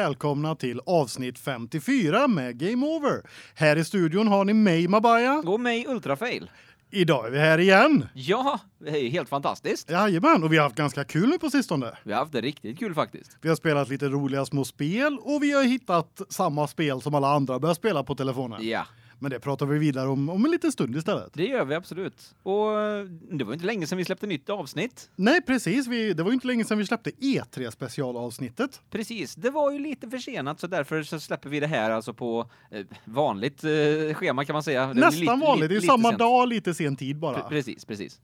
välkomna till avsnitt 54 med Game Over. Här i studion har ni mig Mabaya. Och mig Ultrafail. Idag är vi här igen. Ja, det är helt fantastiskt. Jajamän, och vi har haft ganska kul nu på sistone. Vi har haft det riktigt kul faktiskt. Vi har spelat lite roliga små spel och vi har hittat samma spel som alla andra börjar spela på telefonen. Ja, Men det pratar vi vidare om om en liten stund istället. det gör vi absolut. Och eh, det var inte länge sedan vi släppte nytt avsnitt. Nej, precis. Vi, det var ju inte länge sedan vi släppte E3 specialavsnittet. Precis, det var ju lite försenat så därför så släpper vi det här alltså på eh, vanligt eh, schema kan man säga. Det Nästan lite- vanligt. Det är lite samma sent. dag, lite sen tid bara. Pre- Precis, precis.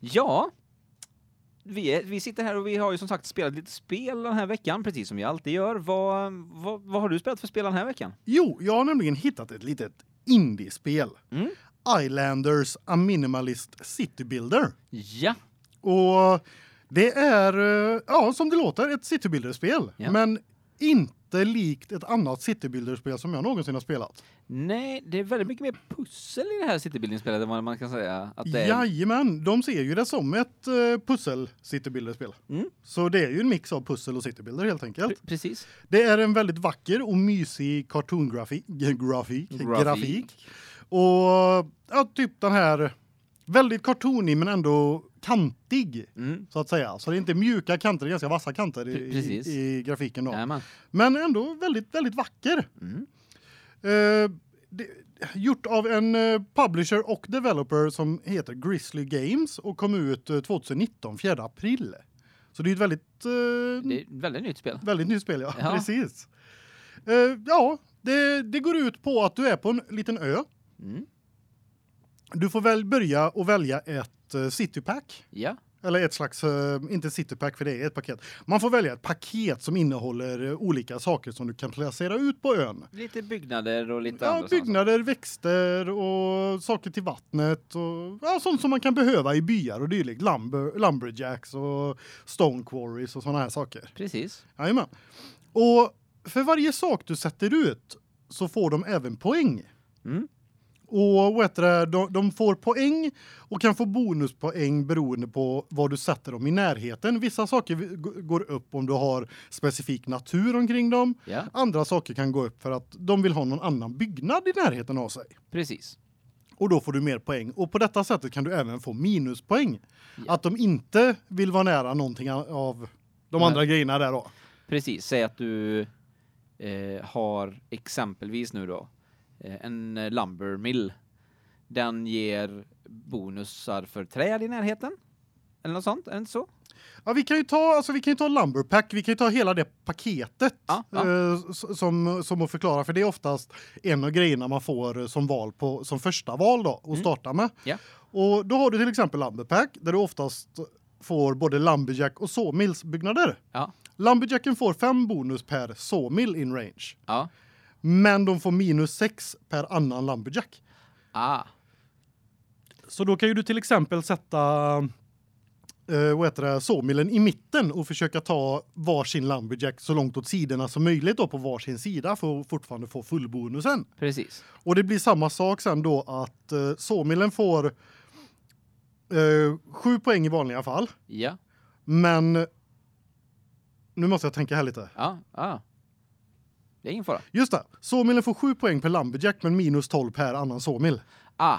Ja, vi, är, vi sitter här och vi har ju som sagt spelat lite spel den här veckan, precis som vi alltid gör. Vad, vad, vad har du spelat för spel den här veckan? Jo, jag har nämligen hittat ett litet indiespel. Mm. Islanders A Minimalist City Builder. Ja, Och det är eh, ja, som det låter ett City Builder spel, Ja. men inte likt ett annat City Builder spel som jag någonsin har spelat. Nej, det är väldigt mycket mer pussel i det här citybuilding-spelet än vad man kan säga att det är. Jajamän, de ser ju det som ett uh, pussel City Builder spel. Mm. Så det är ju en mix av pussel och City Builder helt enkelt. Pre- Precis. Det är en väldigt vacker och mysig cartoongrafik grafik, Grafik. grafik. Och ja, typ den här väldigt cartoonig men ändå kantig Mm. så att säga. Så det är inte mjuka kanter, det är ganska vassa kanter i, i, grafiken då. Jajamän. Men ändå väldigt väldigt vacker. Mm. Eh, det, gjort av en eh, publisher och developer som heter Grizzly Games och kom ut eh, 2019 4 april. Så det är ett väldigt eh, Det är ett väldigt nytt spel. väldigt nytt spel ja, Ja. precis. Eh, ja, det det går ut på att du är på en liten ö. Mm. Du får väl börja och välja ett uh, citypack Ja. eller ett slags eh, inte citypack för det är ett paket. Man får välja ett paket som innehåller eh, olika saker som du kan placera ut på ön. Lite byggnader och lite Ja, andra byggnader, växter och saker till vattnet och ja, sånt som man kan behöva i byar och dylikt. Lumber, lumberjacks och stone quarries och såna här saker. saker. Precis. Jajamän. Och för varje sak du sätter ut så får de även poäng. Mm. Och vad heter de, de får poäng och kan få bonuspoäng beroende på vad du sätter dem i närheten. Vissa saker går upp om du har specifik natur omkring dem. Ja, Andra saker kan gå upp för att de vill ha någon annan byggnad i närheten av sig. precis. Och då får du mer poäng. Och på detta sättet kan du även få minuspoäng. Ja. Att de inte vill vara nära någonting av de Nej. andra grejerna där då. Precis. Säg att du eh, har exempelvis nu då en eh, lumber mill. Den ger bonusar för träd i närheten. Eller något sånt, är det inte så? Ja, vi kan ju ta alltså vi kan ju ta lumberpack, vi kan ju ta hela det paketet Ja, ja. eh, som som att förklara för det är oftast en av grejerna man får eh, som val på som första val då att Mm. starta med. Ja. Och då har du till exempel lumberpack där du oftast får både lumberjack och sawmills byggnader. Ja. Lumberjacken får fem bonus per sawmill in range, Ja. Men de får minus sex per annan lumberjack. Ah. Så då kan ju du till exempel sätta eh vad heter det såmillen i mitten och försöka ta varsin lumberjack så långt åt sidorna som möjligt då på varsin sida för att fortfarande få fullbonusen. Precis. Och det blir samma sak sen då att eh, såmillen får eh 7 poäng i vanliga fall, Ja. men nu måste jag tänka här lite. Ja. Ja. Det är ingen fara. Just det. Såmillen får 7 poäng per lumberjack men minus 12 per annan såmill. Ah.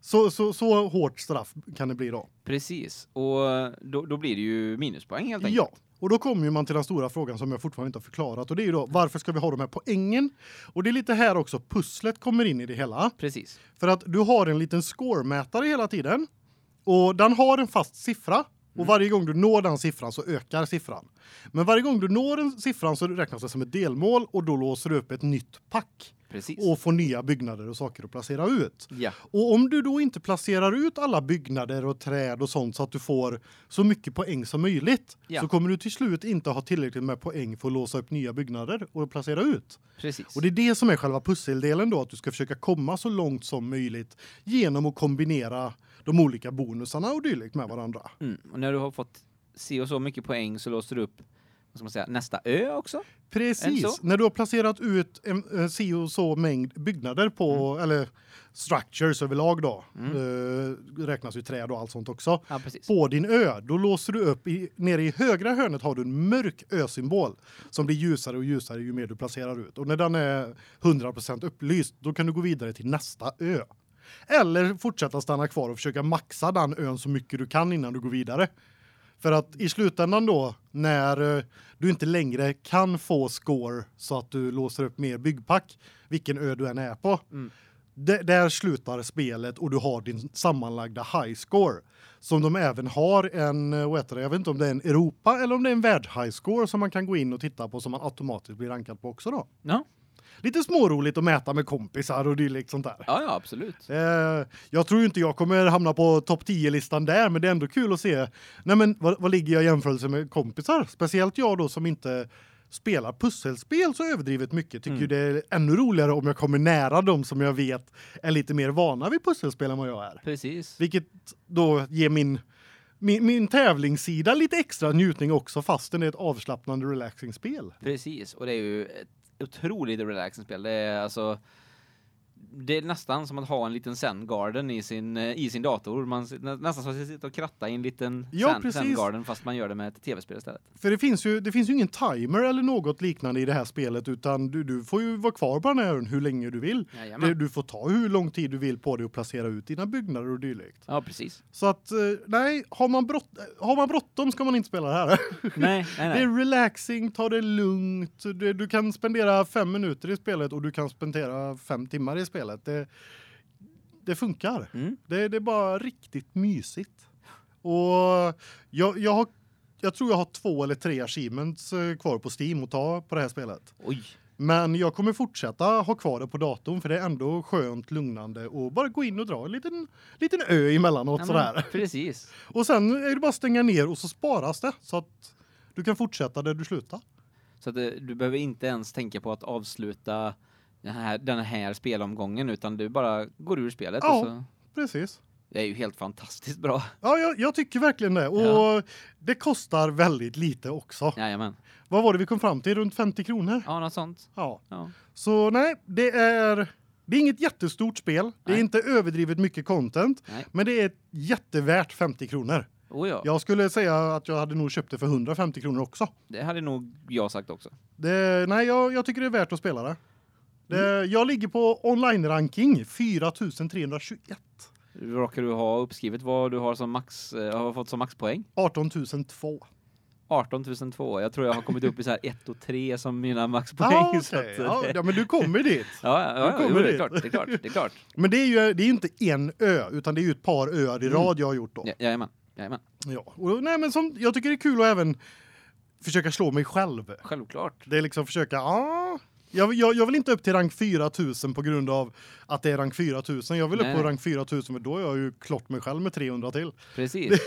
Så så så hårt straff kan det bli då. Precis. Och då, då blir det ju minuspoäng helt enkelt. Ja, och då kommer man till den stora frågan som jag fortfarande inte har förklarat och det är ju då varför ska vi ha de här poängen? Och det är lite här också pusslet kommer in i det hela. Precis. För att du har en liten scoremätare hela tiden och den har en fast siffra och varje gång du når den siffran så ökar siffran. Men varje gång du når den siffran så räknas det som ett delmål och då låser du upp ett nytt pack Precis. och får nya byggnader och saker att placera ut. ja. Och om du då inte placerar ut alla byggnader och träd och sånt så att du får så mycket poäng som möjligt Ja. så kommer du till slut inte ha tillräckligt med poäng för att låsa upp nya byggnader och placera ut. Precis. Och det är det som är själva pusseldelen då att du ska försöka komma så långt som möjligt genom att kombinera de olika bonusarna och dylikt med varandra. Mm. Och när du har fått se och så mycket poäng så låser du upp säga, nästa ö också. Precis. När du har placerat ut en, en si och så mängd byggnader på Mm. eller structures överlag då. Eh, räknas ju träd och allt sånt också. Ja. På din ö, då låser du upp i nere i högra hörnet har du en mörk ö-symbol som blir ljusare och ljusare ju mer du placerar ut. Och när den är 100% upplyst, då kan du gå vidare till nästa ö. Eller fortsätta stanna kvar och försöka maxa den ön så mycket du kan innan du går vidare. För att i slutändan då när eh, du inte längre kan få score så att du låser upp mer byggpack vilken ö du än är på. Mm. Där slutar spelet och du har din sammanlagda high score som de även har en eh, vad heter det jag vet inte om det är en Europa eller om det är en världs high score som man kan gå in och titta på som man automatiskt blir rankad på också då. Ja. Lite småroligt att mäta med kompisar och dylikt sånt där. Ja, ja, absolut. Eh, jag tror inte jag kommer hamna på topp 10 listan där men det är ändå kul att se. Nej men vad, vad ligger jag i jämförelse med kompisar? Speciellt jag då som inte spelar pusselspel så överdrivet mycket tycker Mm. det är ännu roligare om jag kommer nära dem som jag vet är lite mer vana vid pusselspel än vad jag är. Precis. Vilket då ger min min, min tävlingssida lite extra njutning också fastän det är ett avslappnande relaxing spel. Precis, och det är ju ett otroligt relaxing spel. Det är alltså det är nästan som att ha en liten Zen Garden i sin eh, i sin dator. Man nästan som att sitta och kratta i en liten Ja, Zen, precis. Zen Garden fast man gör det med ett tv-spel istället. För det finns ju det finns ju ingen timer eller något liknande i det här spelet utan du du får ju vara kvar på den här ön hur länge du vill. Det, Jajamän. du får ta hur lång tid du vill på dig att placera ut dina byggnader och dylikt. Ja, precis. Så att eh, nej, har man brott har man bråttom ska man inte spela det här. Nej, nej, Det nej. är relaxing, ta det lugnt. Du, du kan spendera fem minuter i spelet och du kan spendera fem timmar i spelet. Det det funkar. Mm. Det, det är bara riktigt mysigt. Och jag jag har jag tror jag har två eller tre achievements eh, kvar på Steam att ta på det här spelet. Oj. Men jag kommer fortsätta ha kvar det på datorn för det är ändå skönt lugnande och bara gå in och dra en liten liten ö emellanåt Ja, sådär. men, precis. Och sen är det bara att stänga ner och så sparas det så att du kan fortsätta där du slutar. Så att eh, du behöver inte ens tänka på att avsluta den här, den här spelomgången utan du bara går ur spelet Ja. och så Precis. det är ju helt fantastiskt bra. Ja, jag, jag tycker verkligen det. Och Ja. det kostar väldigt lite också. Jajamän. Vad var det vi kom fram till? Runt 50 kronor? Ja, något sånt. Ja. Ja. Så nej, det är det är inget jättestort spel. Det är Nej. inte överdrivet mycket content, Nej. men det är jättevärt 50 kronor. Oh ja. Jag skulle säga att jag hade nog köpt det för 150 kronor också. Det hade nog jag sagt också. Det nej, jag, jag tycker det är värt att spela det. Det Mm. Jag ligger på online ranking 4321. Råkar du ha uppskrivet vad du har som max eh, har fått som maxpoäng? 18002. 18 002. Jag tror jag har kommit upp i så här 1 och 3 som mina maxpoäng Ja, så okej. att, eh, ja, ja, men du kommer dit. Ja, ja, ja, kommer jo, det är klart, det är klart, det är klart. Men det är ju det är inte en ö utan det är ju ett par öar i Mm. rad jag har gjort då. Ja, jajamän. Jajamän. Ja. Och nej men som jag tycker det är kul att även försöka slå mig själv. Självklart. Det är liksom försöka ja jag, jag, jag vill inte upp till rank 4000 på grund av att det är rank 4000. Jag vill upp Nej, på nej. rank 4000 men då är jag ju klart mig själv med 300 till. Precis.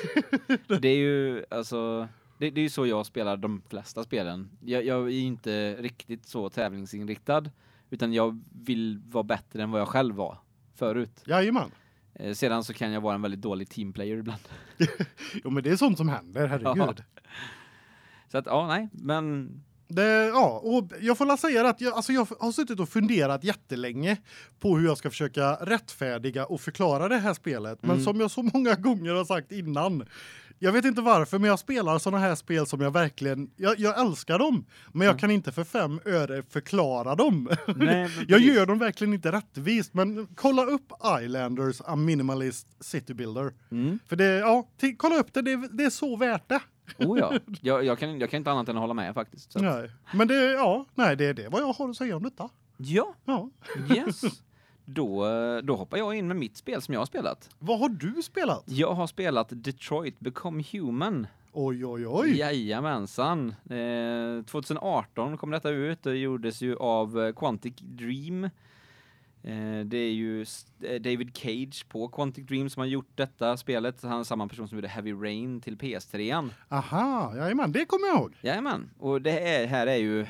det är ju alltså det, det är ju så jag spelar de flesta spelen. Jag, jag är inte riktigt så tävlingsinriktad utan jag vill vara bättre än vad jag själv var förut. Jajamän. Eh, sedan så kan jag vara en väldigt dålig teamplayer ibland. Jo men det är sånt som händer, herregud. Så att ja, nej, men Det, ja, och jag får säga att jag, alltså jag har suttit och funderat jättelänge på hur jag ska försöka rättfärdiga och förklara det här spelet. Men Mm. som jag så många gånger har sagt innan, jag vet inte varför, men jag spelar såna här spel som jag verkligen, jag, jag älskar dem, men jag Mm. kan inte för fem öre förklara dem. nej, jag gör dem verkligen inte rättvist, men kolla upp Islanders A Minimalist City Builder. Mm. För det, ja, kolla upp det, det, det är så värt det. Oh ja. Jag, jag kan jag kan inte annat än att hålla med faktiskt. Att- Nej. Men det, ja, nej, det är det vad jag har att säga om detta. Ja, Ja. yes. Då då hoppar jag in med mitt spel som jag har spelat. Vad har du spelat? Jag har spelat Detroit Become Human. Oj oj oj. Jajamensan. Eh, 2018 kom detta ut. Det gjordes ju av eh, Quantic Dream. Eh, det är ju eh, David Cage på Quantic Dream som har gjort detta spelet. Han är samma person som gjorde Heavy Rain till PS3. Aha, jajamän, det kommer jag ihåg. Jajamän. Och det är, här är ju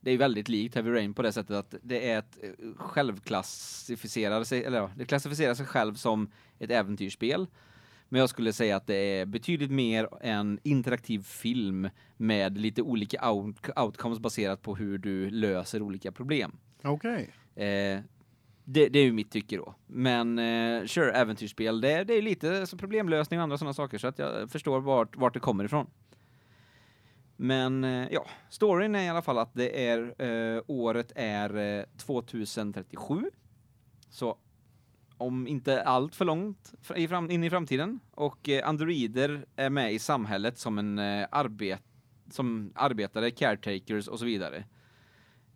det är väldigt likt Heavy Rain på det sättet att det är ett eh, självklassificerar sig eller ja, det klassificerar sig själv som ett äventyrsspel. Men jag skulle säga att det är betydligt mer en interaktiv film med lite olika out outcomes baserat på hur du löser olika problem. Okej. Eh, det, det är ju mitt tycke då. Men eh, sure, äventyrsspel, det, det är lite så problemlösning och andra sådana saker så att jag förstår vart, vart det kommer ifrån. Men eh, ja, storyn är i alla fall att det är eh, året är eh, 2037. Så om inte allt för långt i fram, in i framtiden och eh, androider är med i samhället som en eh, arbet som arbetare, caretakers och så vidare.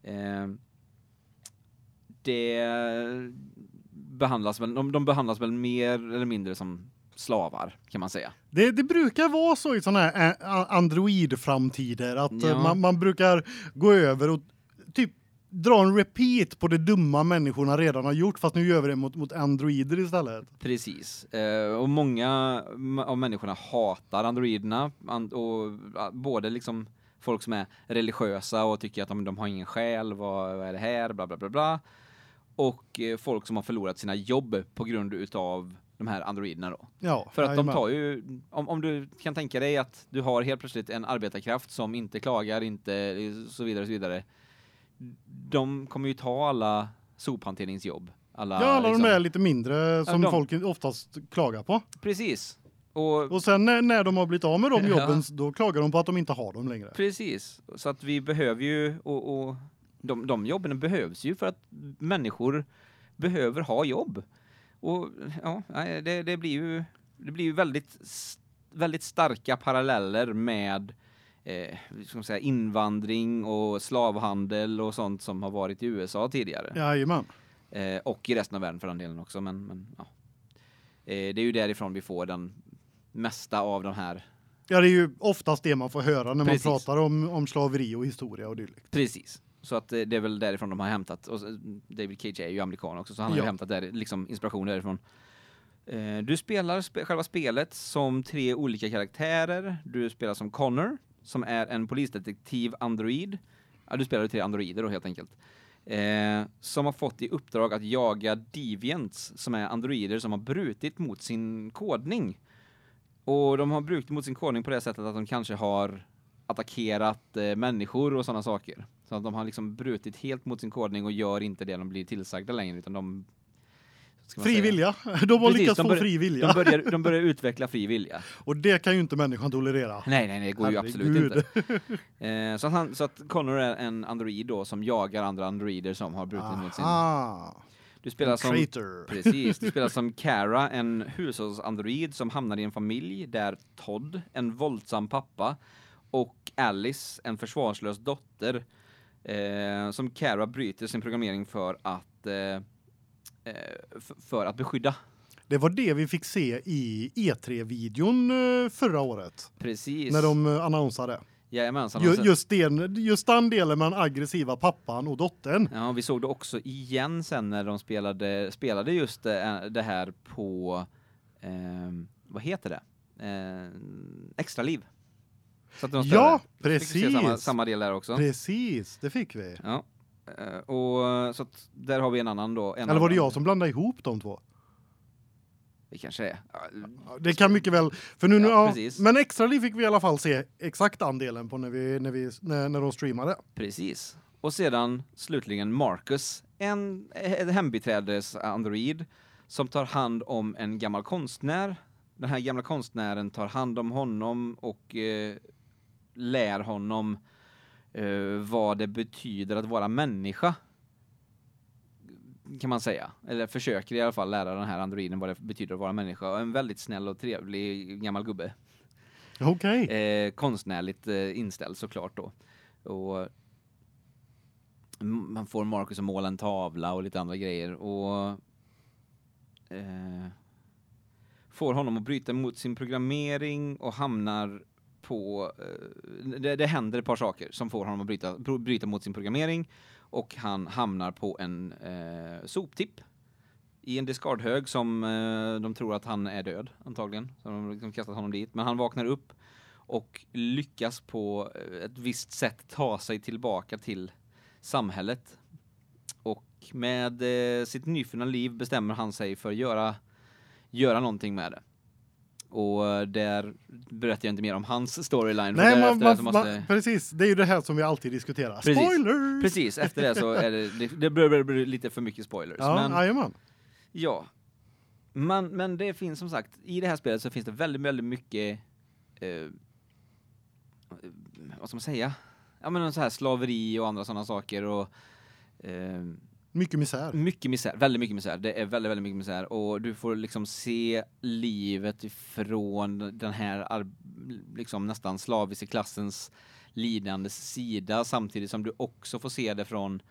Eh, Eh, det behandlas väl de, de behandlas väl mer eller mindre som slavar kan man säga. Det, det brukar vara så i såna här ä- a- Android-framtider att eh, Ja. man, man brukar gå över och typ dra en repeat på det dumma människorna redan har gjort fast nu gör vi det mot, mot androider istället. Precis. Eh, och många av människorna hatar androiderna and, och både liksom folk som är religiösa och tycker att de, de har ingen själ, vad, vad är det här, bla bla bla bla. Och eh, folk som har förlorat sina jobb på grund utav de här androiderna då. Ja, För att de tar ju om om du kan tänka dig att du har helt plötsligt en arbetarkraft som inte klagar, inte så vidare så vidare. De kommer ju ta alla sophanteringsjobb. Alla Ja, alla liksom- de är lite mindre som de- folk oftast klagar på. Precis. Och Och sen när, när de har blivit av med de Ja. jobben då klagar de på att de inte har dem längre. precis. Så att vi behöver ju och, och de de jobben behövs ju för att människor behöver ha jobb. Och ja, det det blir ju det blir ju väldigt väldigt starka paralleller med eh ska man säga invandring och slavhandel och sånt som har varit i USA tidigare. Jajamän. Eh, och i resten av världen för den delen också men men ja. Eh, det är ju därifrån vi får den mesta av de här Ja, det är ju oftast det man får höra när Precis. man pratar om, om slaveri och historia och dylikt. Precis. Så att eh, det är väl därifrån de har hämtat och David Cage är ju amerikan också så han har Ja. ju hämtat där liksom inspiration därifrån. Eh, du spelar spe själva spelet som tre olika karaktärer. Du spelar som Connor som är en polisdetektiv android. Ja, du spelar tre androider då helt enkelt. Eh, som har fått i uppdrag att jaga deviants som är androider som har brutit mot sin kodning. Och de har brutit mot sin kodning på det sättet att de kanske har attackerat eh, människor och sådana saker. Så att de har liksom brutit helt mot sin kodning och gör inte det de blir tillsagda längre utan de ska man Fri säga, vilja. De har Precis, lyckats de få bör- fri vilja. De börjar de börjar utveckla fri vilja. Och det kan ju inte människan tolerera. Nej nej nej, det går ju absolut inte. Eh, så att han så att Connor är en android då som jagar andra androider som har brutit mot sin. Aha. Du spelar som Traitor. Precis, du spelar som Kara, en hushållsandroid som hamnar i en familj där Todd, en våldsam pappa, och Alice, en försvarslös dotter, eh, som Kara bryter sin programmering för att eh, eh, för att beskydda. Det var det vi fick se i E3-videon eh, förra året. Precis. När de eh, annonsade. Jajamensan. Ju, och sen- just, den, just den delen med den aggressiva pappan och dottern. Ja, vi såg det också igen sen när de spelade spelade just det, det här på ehm, vad heter det? Eh, extra liv. Så att de Ja, se Samma, precis. samma del där också. Precis, det fick vi. Ja. Eh, och så att där har vi en annan då. En Eller var det jag som blandade ihop de två? Det kanske är. Ja, Det kan mycket väl för nu, Ja, ja, precis. men extra liv fick vi i alla fall se exakt andelen på när vi när vi när, när de streamade. Precis. Och sedan slutligen Marcus, en hembiträdes android som tar hand om en gammal konstnär. Den här gamla konstnären tar hand om honom och eh, lär honom eh, vad det betyder att vara människa. Kan man säga. Eller försöker i alla fall lära den här androiden vad det betyder att vara människa. En väldigt snäll och trevlig gammal gubbe. Okej. Eh, konstnärligt eh, inställd såklart då. Och man får Marcus att måla en tavla och lite andra grejer och eh, får honom att bryta mot sin programmering och hamnar på eh, det, det händer ett par saker som får honom att bryta bryta mot sin programmering och han hamnar på en eh, soptipp i en discardhög som eh, de tror att han är död antagligen. Så de har liksom kastat honom dit, men han vaknar upp och lyckas på eh, ett visst sätt ta sig tillbaka till samhället. Och med eh, sitt nyfunna liv bestämmer han sig för att göra göra någonting med det. Och där berättar jag inte mer om hans storyline. Nej, man, man, måste... man, precis. Det är ju det här som vi alltid diskuterar. Precis. Spoilers! Precis, efter det så är det, det, det börjar bli lite för mycket spoilers. Ja, men, jajamän. ja. Men, men det finns som sagt, i det här spelet så finns det väldigt, väldigt mycket, eh, vad ska man säga? Ja men så här slaveri och andra sådana saker och eh, mycket misär. mycket misär, väldigt mycket misär. Det är väldigt, väldigt mycket misär och du får liksom se livet ifrån den här liksom nästan slaviska klassens lidande sida samtidigt som du också får se det från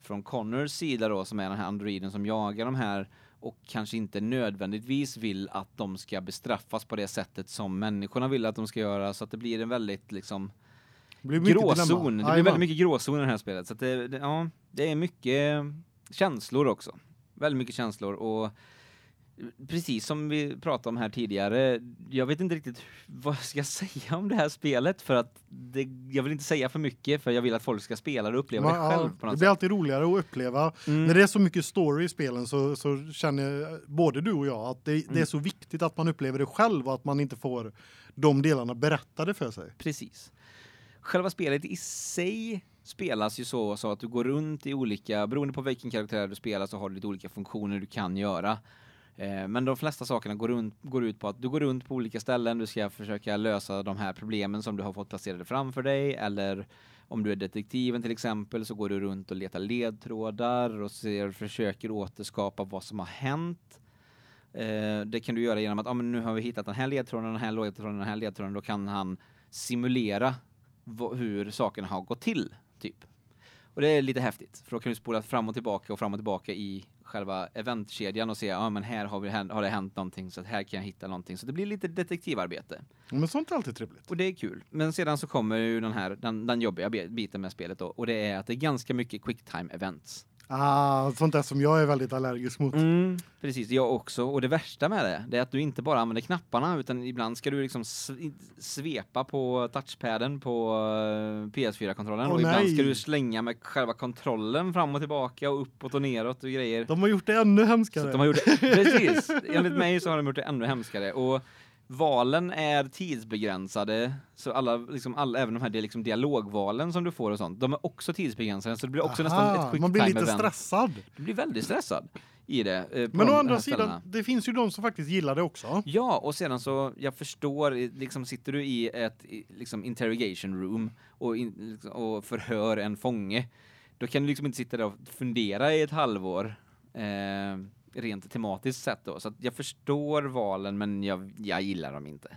från Connors sida då som är den här androiden som jagar de här och kanske inte nödvändigtvis vill att de ska bestraffas på det sättet som människorna vill att de ska göra så att det blir en väldigt liksom det blir gråzon. Det blir väldigt mycket gråzon i det här spelet så det, det ja, det är mycket känslor också. Väldigt mycket känslor och precis som vi pratade om här tidigare, jag vet inte riktigt vad jag ska säga om det här spelet för att det, jag vill inte säga för mycket för jag vill att folk ska spela det och uppleva Man- det själv på det något blir sätt. alltid roligare att uppleva. Mm. När det är så mycket story i spelen så, så känner både du och jag att det, det är Mm. så viktigt att man upplever det själv och att man inte får de delarna berättade för sig. Precis. Själva spelet i sig spelas ju så, så att du går runt i olika, beroende på vilken karaktär du spelar så har du lite olika funktioner du kan göra. Eh, Men de flesta sakerna går, runt, går ut på att du går runt på olika ställen, du ska försöka lösa de här problemen som du har fått placerade framför dig eller om du är detektiven till exempel så går du runt och letar ledtrådar och ser, försöker återskapa vad som har hänt. Eh, det kan du göra genom att ah, men nu har vi hittat den här ledtråden, den här ledtråden, den här ledtråden, då kan han simulera hur sakerna har gått till, typ. Och det är lite häftigt, för då kan du spola fram och tillbaka och fram och tillbaka i själva eventkedjan och se, ja men här har, vi, har det hänt någonting, så att här kan jag hitta någonting. Så det blir lite detektivarbete. Men sånt är alltid trevligt. Och det är kul. Men sedan så kommer ju den här, den, den jobbiga biten med spelet då, och det är att det är ganska mycket quicktime events. Ah, sånt där som jag är väldigt allergisk mot. Mm, precis, jag också. Och det värsta med det, det är att du inte bara använder knapparna utan ibland ska du liksom sv- svepa på touchpaden på eh, PS4-kontrollen Åh, och ibland nej. ska du slänga med själva kontrollen fram och tillbaka och uppåt och neråt och grejer. De har gjort det ännu Så hemskare. att de har gjort det, precis, enligt mig så har de gjort det ännu hemskare och valen är tidsbegränsade så alla liksom alla även de här det liksom dialogvalen som du får och sånt de är också tidsbegränsade så det blir också nästan Aha, ett quick Man blir lite event. stressad. Du blir väldigt stressad i det. eh, Men å andra ställena. sidan, det finns ju de som faktiskt gillar det också. Ja, och sedan så jag förstår liksom sitter du i ett liksom interrogation room och in, liksom, och förhör en fånge. Då kan du liksom inte sitta där och fundera i ett halvår. Eh, rent tematiskt sett då. Så jag förstår valen men jag jag gillar dem inte.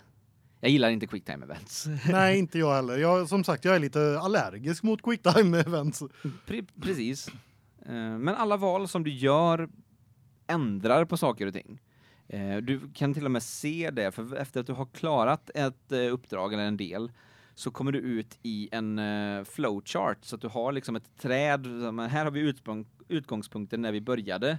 Jag gillar inte quicktime events. Nej, inte jag heller. Jag, som sagt, jag är lite allergisk mot quicktime events. Pre precis. Eh, men alla val som du gör ändrar på saker och ting. Eh, du kan till och med se det, för efter att du har klarat ett eh, uppdrag eller en del så kommer du ut i en flowchart så att du har liksom ett träd, här har vi utgångspunkten när vi började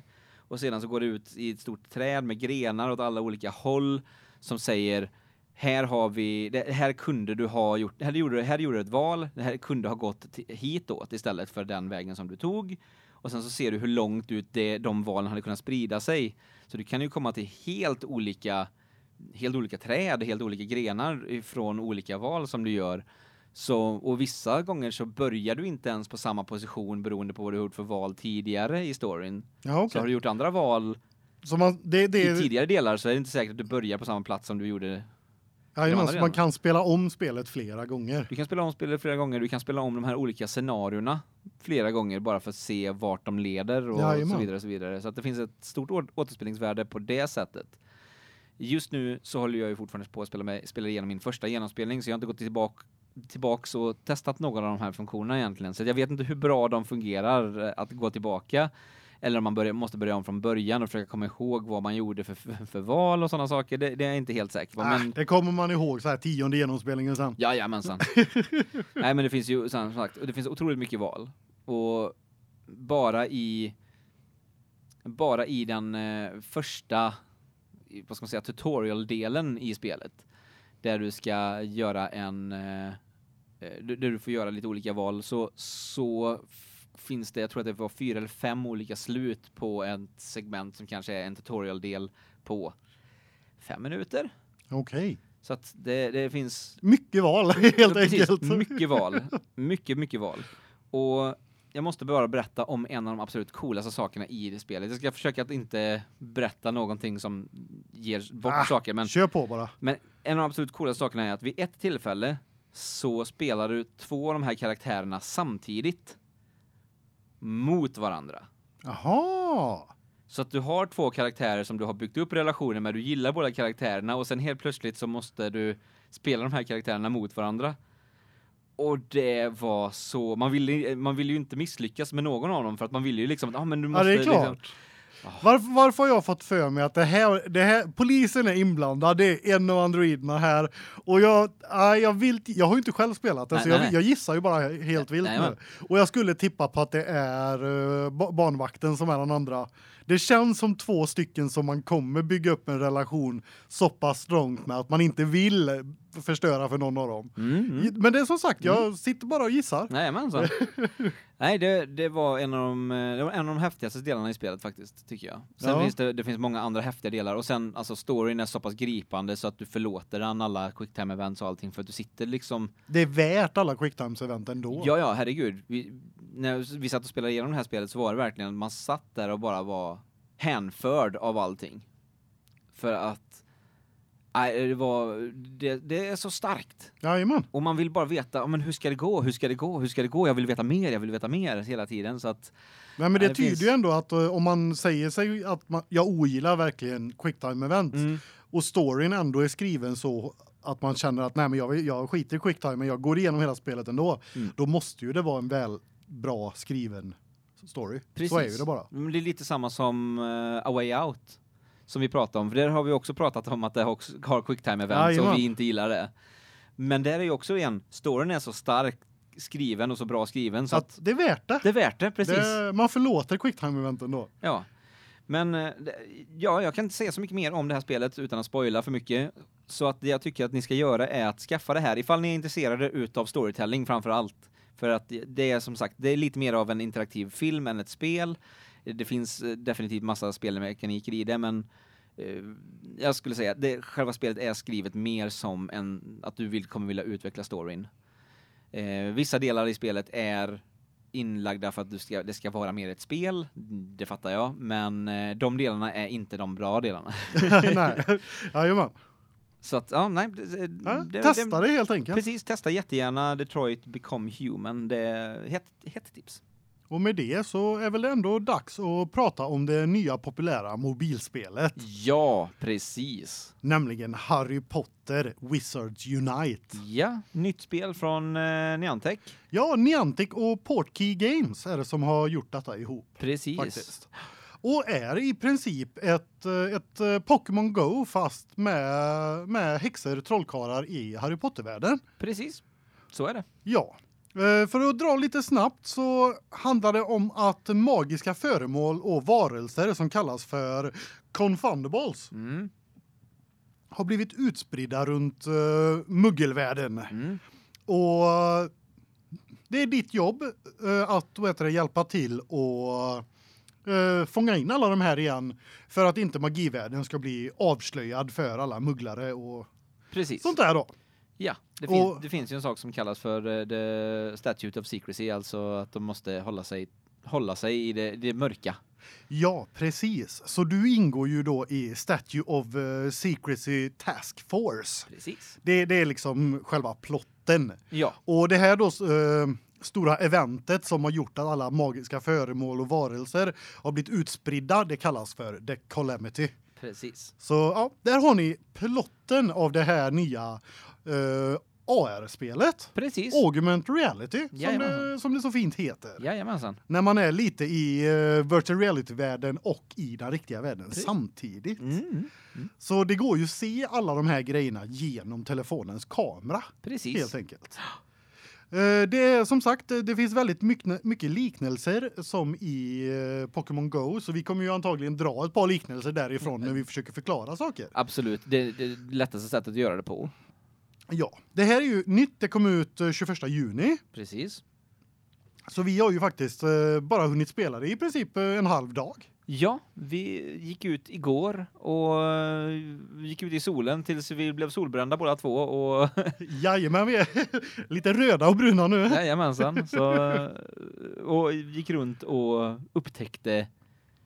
och sedan så går det ut i ett stort träd med grenar åt alla olika håll som säger här har vi det här kunde du ha gjort här gjorde du här gjorde du ett val det här kunde ha gått hitåt istället för den vägen som du tog och sen så ser du hur långt ut det de valen hade kunnat sprida sig så du kan ju komma till helt olika helt olika träd, helt olika grenar från olika val som du gör. Så och vissa gånger så börjar du inte ens på samma position beroende på vad du gjort för val tidigare i storyn. Ja, Så okej. har du gjort andra val Så man, det, det, i tidigare delar så är det inte säkert att du börjar på samma plats som du gjorde så delen. man kan spela om spelet flera gånger. Du kan spela om spelet flera gånger, du kan spela om de här olika scenarierna flera gånger bara för att se vart de leder och Jajamän. så vidare och så vidare. Så att det finns ett stort återspelningsvärde på det sättet. Just nu så håller jag ju fortfarande på att spela, med, spela igenom min första genomspelning så jag har inte gått tillbaka tillbaks och testat någon av de här funktionerna egentligen. Så jag vet inte hur bra de fungerar eh, att gå tillbaka eller om man börjar, måste börja om från början och försöka komma ihåg vad man gjorde för, för, för val och sådana saker. Det, det är jag inte helt säker på. Ah, Men det kommer man ihåg så här tionde genomspelningen sen. Jajamensan. Nej men det finns ju som sagt, det finns otroligt mycket val. Och bara i bara i den eh, första vad ska man säga tutorial-delen i spelet där du ska göra en eh, där där du får göra lite olika val så så finns det jag tror att det var fyra eller fem olika slut på ett segment som kanske är en tutorial-del på fem minuter Okej. Så att det, det finns Mycket val helt precis, enkelt. mycket val. Mycket, mycket val. Och jag måste bara berätta om en av de absolut coolaste sakerna i det spelet. Jag ska försöka att inte berätta någonting som ger bort Ah. saker, men, Kör på bara. men en av de absolut coolaste sakerna är att vid ett tillfälle så spelar du två av de här karaktärerna samtidigt mot varandra. Jaha. Så att du har två karaktärer som du har byggt upp relationer med, du gillar båda karaktärerna och sen helt plötsligt så måste du spela de här karaktärerna mot varandra. Och det var så man ville man ville ju inte misslyckas med någon av dem för att man ville ju liksom att ah, men du Ja, måste det är liksom klart. Varför, varför har jag fått för mig att det här, det här polisen är inblandad, det är en av androiderna här och jag nej, jag vill jag har ju inte själv spelat det Nej, så nej, jag, nej. jag gissar ju bara helt vilt nu. Och jag skulle tippa på att det är uh, barnvakten som är den andra. Det känns som två stycken som man kommer bygga upp en relation så pass strongt med att man inte vill förstöra för någon av dem. Mm, mm. Men det är som sagt, jag sitter bara och gissar. Nej men så. Nej, det, det var en av de eh, en av de häftigaste delarna i spelet faktiskt tycker jag. Sen Ja. finns det det finns många andra häftiga delar och sen alltså storyn är så pass gripande så att du förlåter den alla quick time events och allting för att du sitter liksom Det är värt alla quicktimes event ändå. Ja ja, herregud. Vi när vi satt och spelade igenom det här spelet så var det verkligen man satt där och bara var hänförd av allting. För att nej, det var det, det är så starkt Jajamän. och man vill bara veta, men hur ska det gå? Hur ska det gå? Hur ska det gå? Jag vill veta mer, jag vill veta mer hela tiden så att Nej men det, Nej, det tyder finns- ju ändå att eh, om man säger sig att man, jag ogillar verkligen quicktime events mm, och storyn ändå är skriven så att man känner att nej men jag jag skiter i quicktime men jag går igenom hela spelet ändå. Mm. Då måste ju det vara en väl bra skriven story. precis. Så är ju det bara. Men det är lite samma som uh, A Way Out som vi pratade om, för där har vi också pratat om att det har quicktime Jajamän. och vi inte gillar det. Men där är ju också igen, storyn är så stark skriven och så bra skriven så Så att att det är värt det. det är värt det, precis. det man förlåter quicktime eventen då. Ja. Men eh, ja, jag kan inte säga så mycket mer om det här spelet utan att spoila för mycket. Så att det jag tycker att ni ska göra är att skaffa det här ifall ni är intresserade utav storytelling framför allt. För att det är som sagt, det är lite mer av en interaktiv film än ett spel. Det finns eh, definitivt massa spelmekaniker i det men eh, jag skulle säga det själva spelet är skrivet mer som en att du vill kommer vilja utveckla storyn. Eh, vissa delar i spelet är inlagda för att du ska, det ska vara mer ett spel, det fattar jag, men eh, de delarna är inte de bra delarna. nej. Jajamän. Så att ja, nej, det, Ja, det, testa det helt enkelt. Precis, testa jättegärna Detroit Become Human. Det är hett, hett tips. Och med det så är väl det ändå dags att prata om det nya populära mobilspelet, Ja, precis. nämligen Harry Potter Wizards Unite. Ja, nytt spel från eh, Niantic. Ja, Niantic och Portkey Games är det som har gjort detta ihop Precis. faktiskt. Och är i princip ett eh, ett eh, Pokémon Go fast med med häxor trollkarlar i Harry Potter-världen. Precis. Så är det. Ja. Eh, För att dra lite snabbt så handlar det om att magiska föremål och varelser som kallas för confundables Mm. har blivit utspridda runt uh, muggelvärlden. Mm. Och eh, det är ditt jobb eh, att det, hjälpa till och eh, fånga in alla de här igen för att inte magivärlden ska bli avslöjad för alla mugglare och Precis. sånt där då. Ja, det, Och- finns, det finns ju en sak som kallas för eh, the statute of secrecy, alltså att de måste hålla sig hålla sig i det, det mörka. Ja, precis. Så du ingår ju då i Statue of eh, Secrecy Task Force. Precis. Det, det är liksom själva plotten. Ja, Och det här då eh, stora eventet som har gjort att alla magiska föremål och varelser har blivit utspridda, det kallas för The Calamity. Precis. Så ja, där har ni plotten av det här nya eh, AR-spelet. Precis. Augmented reality som det, som det så fint heter. Jajamensan. När man är lite i uh, virtual reality-världen och i den riktiga världen Precis. samtidigt. Mm. Så det går ju att se alla de här grejerna genom telefonens kamera Precis. helt enkelt. Eh, Det är som sagt det finns väldigt mycket mycket liknelser som i eh, Pokémon Go så vi kommer ju antagligen dra ett par liknelser därifrån när vi försöker förklara saker. Absolut, det, det lättaste sättet att göra det på. Ja, det här är ju nytt det kom ut eh, 21 juni Precis. så vi har ju faktiskt eh, bara hunnit spela det i princip eh, en halv dag. Ja, vi gick ut igår och eh, gick ut i solen tills vi blev solbrända båda två och Jajamän, vi är lite röda och bruna nu. jajamensan så eh, och gick runt och upptäckte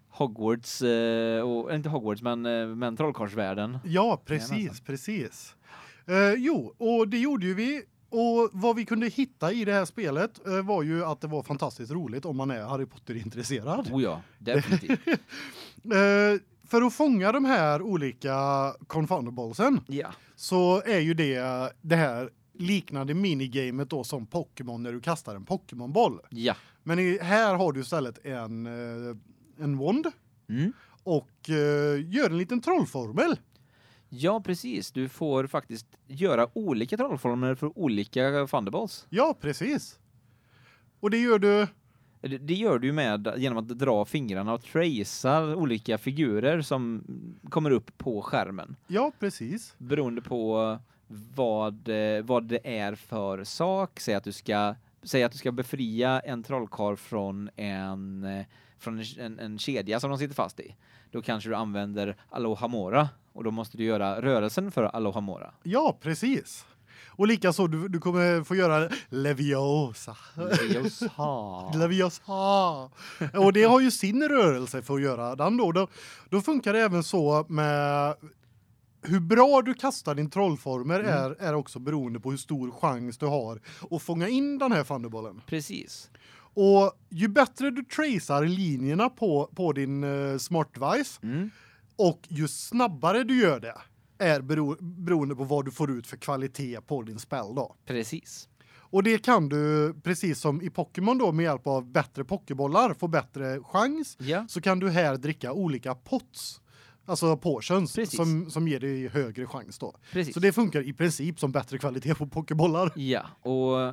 Hogwarts eh, och inte Hogwarts men men trollkarlsvärlden. Ja, precis, Jajamensan. precis. Eh, jo, och det gjorde ju vi. Och vad vi kunde hitta i det här spelet eh, var ju att det var fantastiskt roligt om man är Harry Potter-intresserad. Oh ja, definitivt. Eh, för att fånga de här olika confoundablesen ja. så är ju det det här liknande minigamet då som Pokémon när du kastar en Pokémonboll. Ja. Men i, här har du istället en eh, en wand Mm. och gör en liten trollformel. Ja, precis. Du får faktiskt göra olika trollformer för olika Thunderbolts. Ja, precis. Och det gör du Det, gör du med genom att dra fingrarna och tracea olika figurer som kommer upp på skärmen Ja, precis. beroende på vad eh, vad det är för sak. Säg att du ska säg att du ska befria en trollkarl från en eh, från en, en, en kedja som de sitter fast i. Då kanske du använder Alohamora och då måste du göra rörelsen för Alohamora. Ja, precis. Och likaså du du kommer få göra Leviosa. Leviosa. Leviosa. Och det har ju sin rörelse för att göra den då. Då, då funkar det även så med hur bra du kastar din trollformer Mm. är är också beroende på hur stor chans du har att fånga in den här thunderbollen. Precis. Och ju bättre du tracear linjerna på på din uh, smart device Mm. Och ju snabbare du gör det är bero, beroende på vad du får ut för kvalitet på din spel då. Precis. Och det kan du precis som i Pokémon då med hjälp av bättre pokébollar få bättre chans Ja. så kan du här dricka olika pots alltså portions Precis. som som ger dig högre chans då. Precis. Så det funkar i princip som bättre kvalitet på pokébollar. Ja, och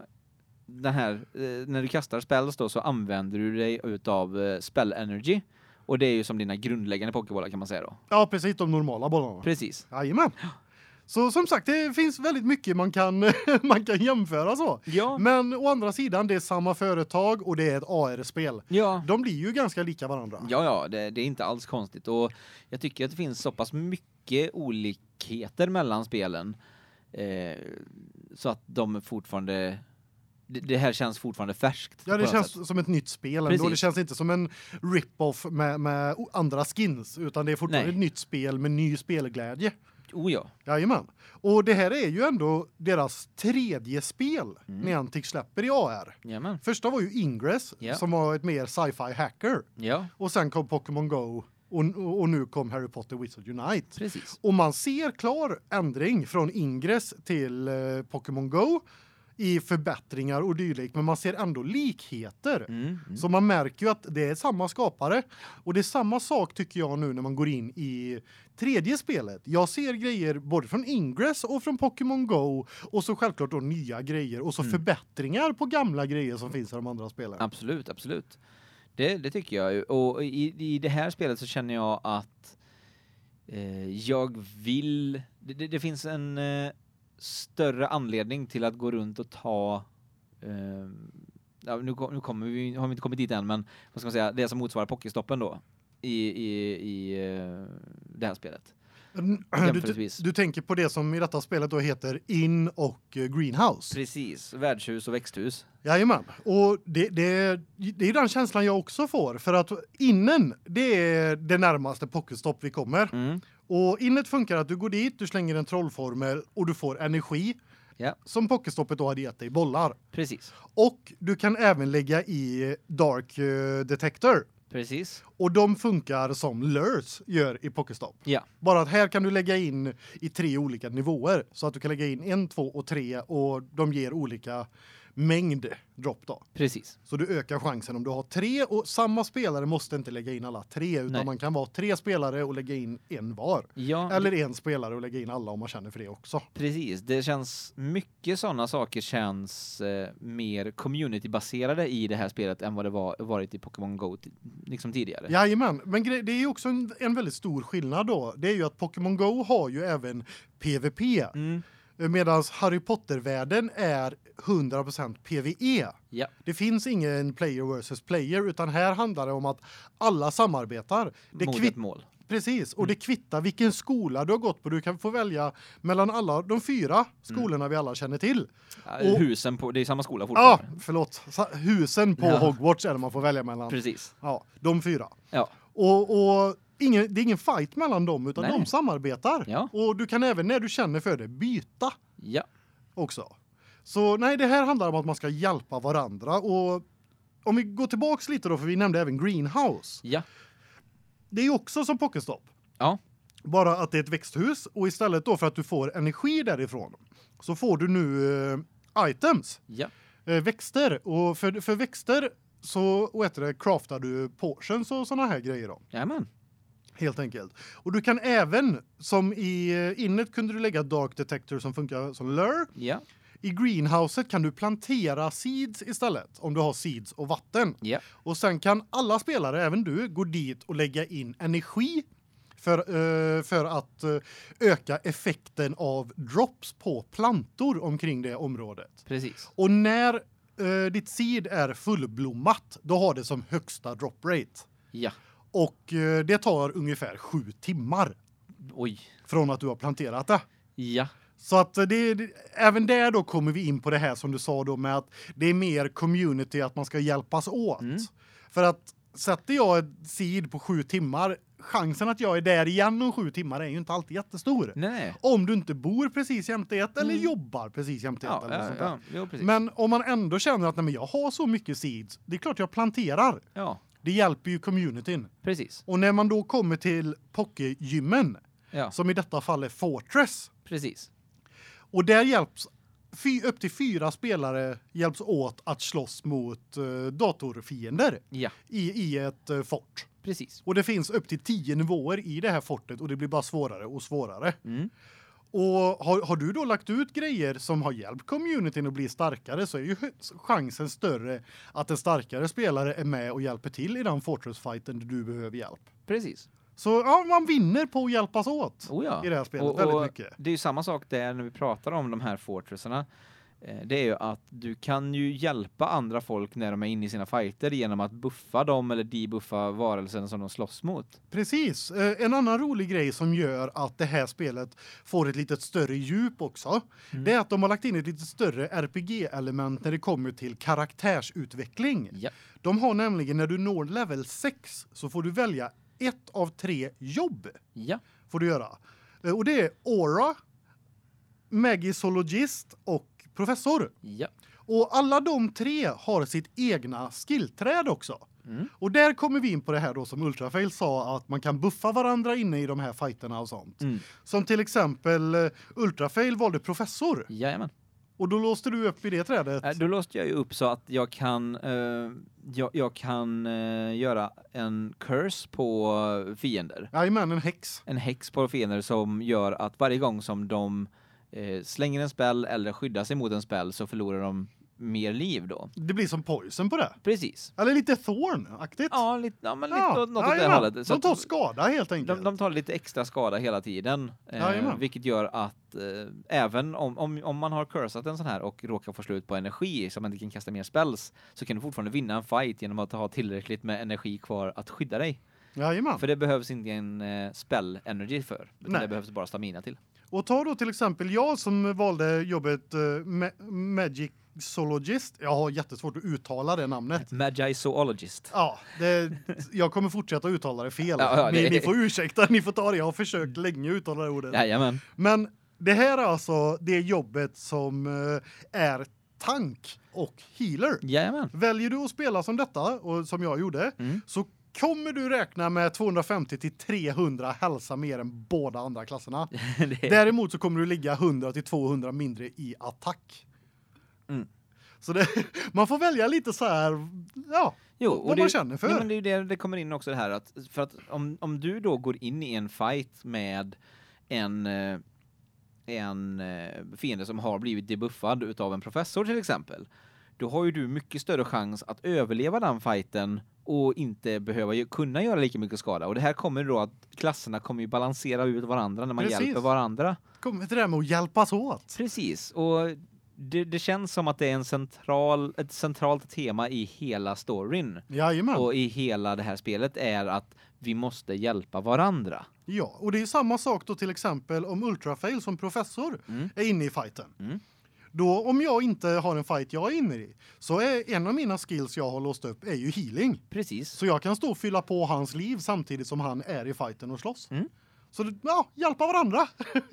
den här eh, när du kastar spells då så använder du dig utav eh, spell energy och det är ju som dina grundläggande pokébollar kan man säga då. Ja, precis de normala bollarna. Precis. Jajamän. Så som sagt det finns väldigt mycket man kan man kan jämföra så. Ja. Men å andra sidan det är samma företag och det är ett AR-spel. Ja. De blir ju ganska lika varandra. Ja ja, det, det är inte alls konstigt och jag tycker att det finns så pass mycket olikheter mellan spelen eh, så att de fortfarande det, det här känns fortfarande färskt. Ja, det känns sätt. som ett nytt spel ändå. Det känns inte som en rip-off med, med andra skins, utan det är fortfarande Nej. ett nytt spel med ny spelglädje. Oh ja. Jajamän. Och det här är ju ändå deras tredje spel Mm. Niantic släpper i AR. Jajamän. Första var ju Ingress, Ja. som var ett mer sci-fi hacker. Ja, Och sen kom Pokémon Go och, och, och nu kom Harry Potter Wizard Unite. precis. Och man ser klar ändring från Ingress till eh, Pokémon Go i förbättringar och dylikt, men man ser ändå likheter. Mm. mm. Så man märker ju att det är samma skapare och det är samma sak tycker jag nu när man går in i tredje spelet. Jag ser grejer både från Ingress och från Pokémon Go och så självklart då nya grejer och så Mm. förbättringar på gamla grejer som finns i de andra spelen. Absolut, absolut. Det, det tycker jag ju. Och i, i det här spelet så känner jag att eh, jag vill... Det, det, det finns en eh, större anledning till att gå runt och ta... Eh, ja, nu, nu kommer vi, har vi inte kommit dit än, men vad ska man säga, det som motsvarar Pokéstoppen då i, i, i eh, det här spelet. Du, du, du tänker på det som i detta spelet då heter In och eh, Greenhouse. Precis, värdshus och växthus. Jajamän. Och det, det, det är den känslan jag också får. För att innen, det är det närmaste Pokéstopp vi kommer. Mm. Och innet funkar att du går dit, du slänger en trollformel och du får energi. Ja. Som Pokéstoppet då hade gett dig bollar. Precis. Och du kan även lägga i Dark eh, Detector. Precis. Och de funkar som lures gör i Pokéstopp. Ja. Bara att här kan du lägga in i tre olika nivåer så att du kan lägga in en, två och tre och de ger olika mängd drop då. Precis. Så du ökar chansen om du har tre och samma spelare måste inte lägga in alla tre utan Nej. man kan vara tre spelare och lägga in en var. Ja, Eller en spelare och lägga in alla om man känner för det också. Precis, det känns mycket sådana saker känns eh, mer communitybaserade i det här spelet än vad det var varit i Pokémon Go liksom tidigare. Jajamän, men gre- det är ju också en, en väldigt stor skillnad då. Det är ju att Pokémon Go har ju även PVP. Mm, Medan Harry Potter-världen är 100% PvE. Ja. Det finns ingen player versus player utan här handlar det om att alla samarbetar. Det Mot ett mål. precis och det kvittar vilken skola du har gått på. Du kan få välja mellan alla de fyra skolorna vi alla känner till. Ja, Och- Husen på det är samma skola Ja, fortfarande. förlåt. Sa- Husen på Ja. Hogwarts är det man får välja mellan. Precis. Ja, de fyra. Ja. Och och ingen det är ingen fight mellan dem utan Nej. de samarbetar. Ja. Och du kan även när du känner för det byta Ja. också. Så nej, det här handlar om att man ska hjälpa varandra och om vi går tillbaks lite då för vi nämnde även greenhouse. Ja. Det är ju också som Pokéstop. Ja. Bara att det är ett växthus och istället då för att du får energi därifrån så får du nu eh, items, Ja. eh, växter och för för växter så vad heter det craftar du portions och såna här grejer då Jajamän. Helt enkelt. Och du kan även som i eh, innet kunde du lägga dark detector som funkar som lure. Ja. I greenhouset kan du plantera seeds istället om du har seeds och vatten. Ja. Och sen kan alla spelare, även du, gå dit och lägga in energi för eh, för att eh, öka effekten av drops på plantor omkring det området. Precis. Och när ditt seed är fullblommat, då har det som högsta drop rate. Ja. Och eh, det tar ungefär sju timmar Oj. från att du har planterat det. Ja. Så att eh, det, det även där då kommer vi in på det här som du sa då med att det är mer community att man ska hjälpas åt. Mm. För att sätter jag ett seed på sju timmar, chansen att jag är där igen om sju timmar är ju inte alltid jättestor. Nej. Om du inte bor precis jämte ett eller Mm. jobbar precis jämte ett Ja, eller något ja, sånt där. ja. Jo, precis. Men om man ändå känner att nej, men jag har så mycket seeds, det är klart jag planterar. Ja, Det hjälper ju communityn. precis. Och när man då kommer till pokegymmen, Ja, som i detta fall är Fortress, precis. och där hjälps upp till fyra spelare hjälps åt att slåss mot uh, datorfiender Ja, i i ett uh, fort. precis. Och det finns upp till 10 nivåer i det här fortet och det blir bara svårare och svårare. Mm. Och har, har du då lagt ut grejer som har hjälpt communityn att bli starkare så är ju chansen större att en starkare spelare är med och hjälper till i den fortress fighten där du behöver hjälp. Precis. Så ja, man vinner på att hjälpas åt Oh ja. i det här spelet Och- väldigt och mycket. Det är ju samma sak där när vi pratar om de här fortressarna. Eh, Det är ju att du kan ju hjälpa andra folk när de är inne i sina fighter genom att buffa dem eller debuffa varelsen som de slåss mot. Precis. Eh, En annan rolig grej som gör att det här spelet får ett litet större djup också, Mm. det är att de har lagt in ett lite större RPG-element när det kommer till karaktärsutveckling. Ja. De har nämligen när du når level 6 så får du välja ett av tre jobb Ja. får du göra. Eh, Och det är Aura, Magisologist och Professor. Ja. Och alla de tre har sitt egna skillträd också. Mm. Och där kommer vi in på det här då som Ultrafail sa att man kan buffa varandra inne i de här fighterna och sånt. Mm. Som till exempel eh, Ultrafail valde professor Jajamän. och då låste du upp i det trädet. Äh, Då låste jag ju upp så att jag kan eh, jag, jag kan eh, göra en curse på fiender. Jajamän, en häx. En häx på fiender som gör att varje gång som de eh, slänger en spell eller skyddar sig mot en spell så förlorar de mer liv då. Det blir som poison på det. Precis. Eller lite thorn-aktigt. Ja, lite, ja men lite Ja, något åt det hållet. Så De tar skada helt enkelt. de, de tar lite extra skada hela tiden. Eh, vilket gör att eh, även om, om, om man har cursat en sån här och råkar få slut på energi så man inte kan kasta mer spells så kan du fortfarande vinna en fight genom att ha tillräckligt med energi kvar att skydda dig. Jajamän. För det behövs inte en eh, spell energy för. Utan Nej. det behövs bara stamina till. Och ta då till exempel jag som valde jobbet uh, ma- Magicsologist. Jag har jättesvårt att uttala det namnet. Magi Zoologist. Ja, det, jag kommer fortsätta uttala det fel. Ja, ja, ni, det- ni får ursäkta, ni får ta det. Jag har försökt länge uttala det ordet. Jajamän. Men det här är alltså det jobbet som eh, är tank och healer. Jajamän. Väljer du att spela som detta och som jag gjorde Mm. så kommer du räkna med 250 till 300 hälsa mer än båda andra klasserna. det, Däremot så kommer du ligga 100 till 200 mindre i attack. Mm. Så det, man får välja lite så här ja, Jo, vad och man det, känner för. Nej, men det är ju det det kommer in också det här att för att om om du då går in i en fight med en eh, en eh, fiende som har blivit debuffad utav en professor till exempel. Då har ju du mycket större chans att överleva den fighten och inte behöva kunna göra lika mycket skada. Och det här kommer då att klasserna kommer ju balansera ut varandra när man Precis. hjälper varandra. Kommer till det här med att hjälpas åt. Precis. Och det, det känns som att det är en central ett centralt tema i hela storyn Jajamän. och i hela det här spelet är att vi måste hjälpa varandra. Ja, och det är samma sak då till exempel om Ultrafail som professor Mm. är inne i fighten. Mm. Då om jag inte har en fight jag är inne i så är en av mina skills jag har låst upp är ju healing. Precis. Så jag kan stå och fylla på hans liv samtidigt som han är i fighten och slåss. Mm. Så ja, hjälpa varandra.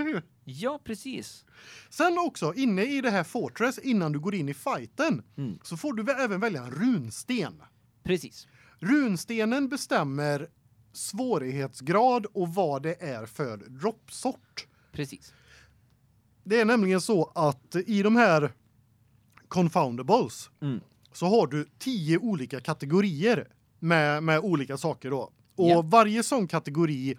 Ja, precis. Sen också inne i det här fortress innan du går in i fighten Mm. så får du även välja en runsten. Precis. Runstenen bestämmer svårighetsgrad och vad det är för droppsort. Precis. Det är nämligen så att i de här confoundables Mm. så har du tio olika kategorier med med olika saker då. Och Ja. varje sån kategori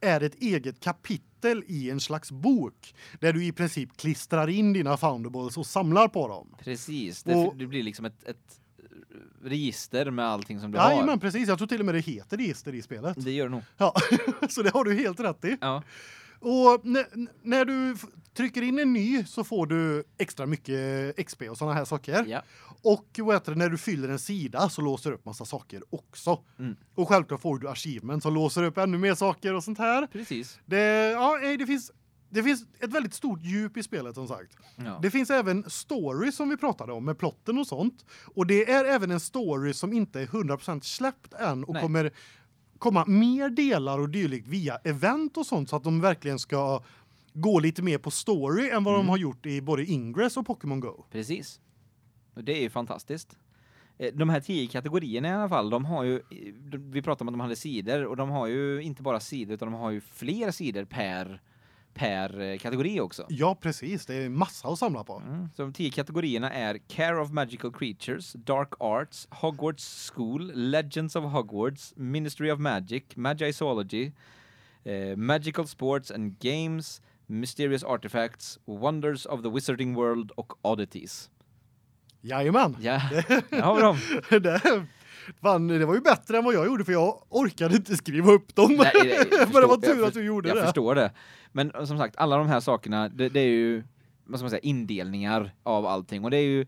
är ett eget kapitel i en slags bok där du i princip klistrar in dina foundables och samlar på dem. Precis. Det, Och- det blir liksom ett, ett register med allting som du Ja, har. men precis. Jag tror till och med det heter register i spelet. Det gör det nog. Ja, så det har du helt rätt i. Ja. Och när, du trycker in en ny så får du extra mycket XP och såna här saker. Ja. Och vad när du fyller en sida så låser du upp massa saker också. Mm. Och självklart får du achievement som låser upp ännu mer saker och sånt här. Precis. Det ja, det finns det finns ett väldigt stort djup i spelet som sagt. Ja. Det finns även story som vi pratade om med plotten och sånt. Och det är även en story som inte är 100% släppt än och Nej. kommer komma mer delar och dylikt via event och sånt så att de verkligen ska gå lite mer på story än vad Mm. de har gjort i både Ingress och Pokémon Go. Precis. Och det är ju fantastiskt. Eh, De här tio kategorierna i alla fall, de har ju, de- vi pratade om att de hade sidor och de har ju inte bara sidor utan de har ju fler sidor per, per eh, kategori också. Ja, precis. Det är massa att samla på. Mm. Så de tio kategorierna är Care of Magical Creatures, Dark Arts, Hogwarts School, Legends of Hogwarts, Ministry of Magic, Magizoology, eh, Magical Sports and Games, Mysterious Artifacts, Wonders of the Wizarding World och Oddities. Jajamän. Ja, där har vi dem. det, fan, det var ju bättre än vad jag gjorde för jag orkade inte skriva upp dem. Nej, nej, jag Men det förstår- var tur jag att du gjorde jag det. förstår det. Men som sagt, alla de här sakerna, det, det är ju vad ska man säga, indelningar av allting och det är ju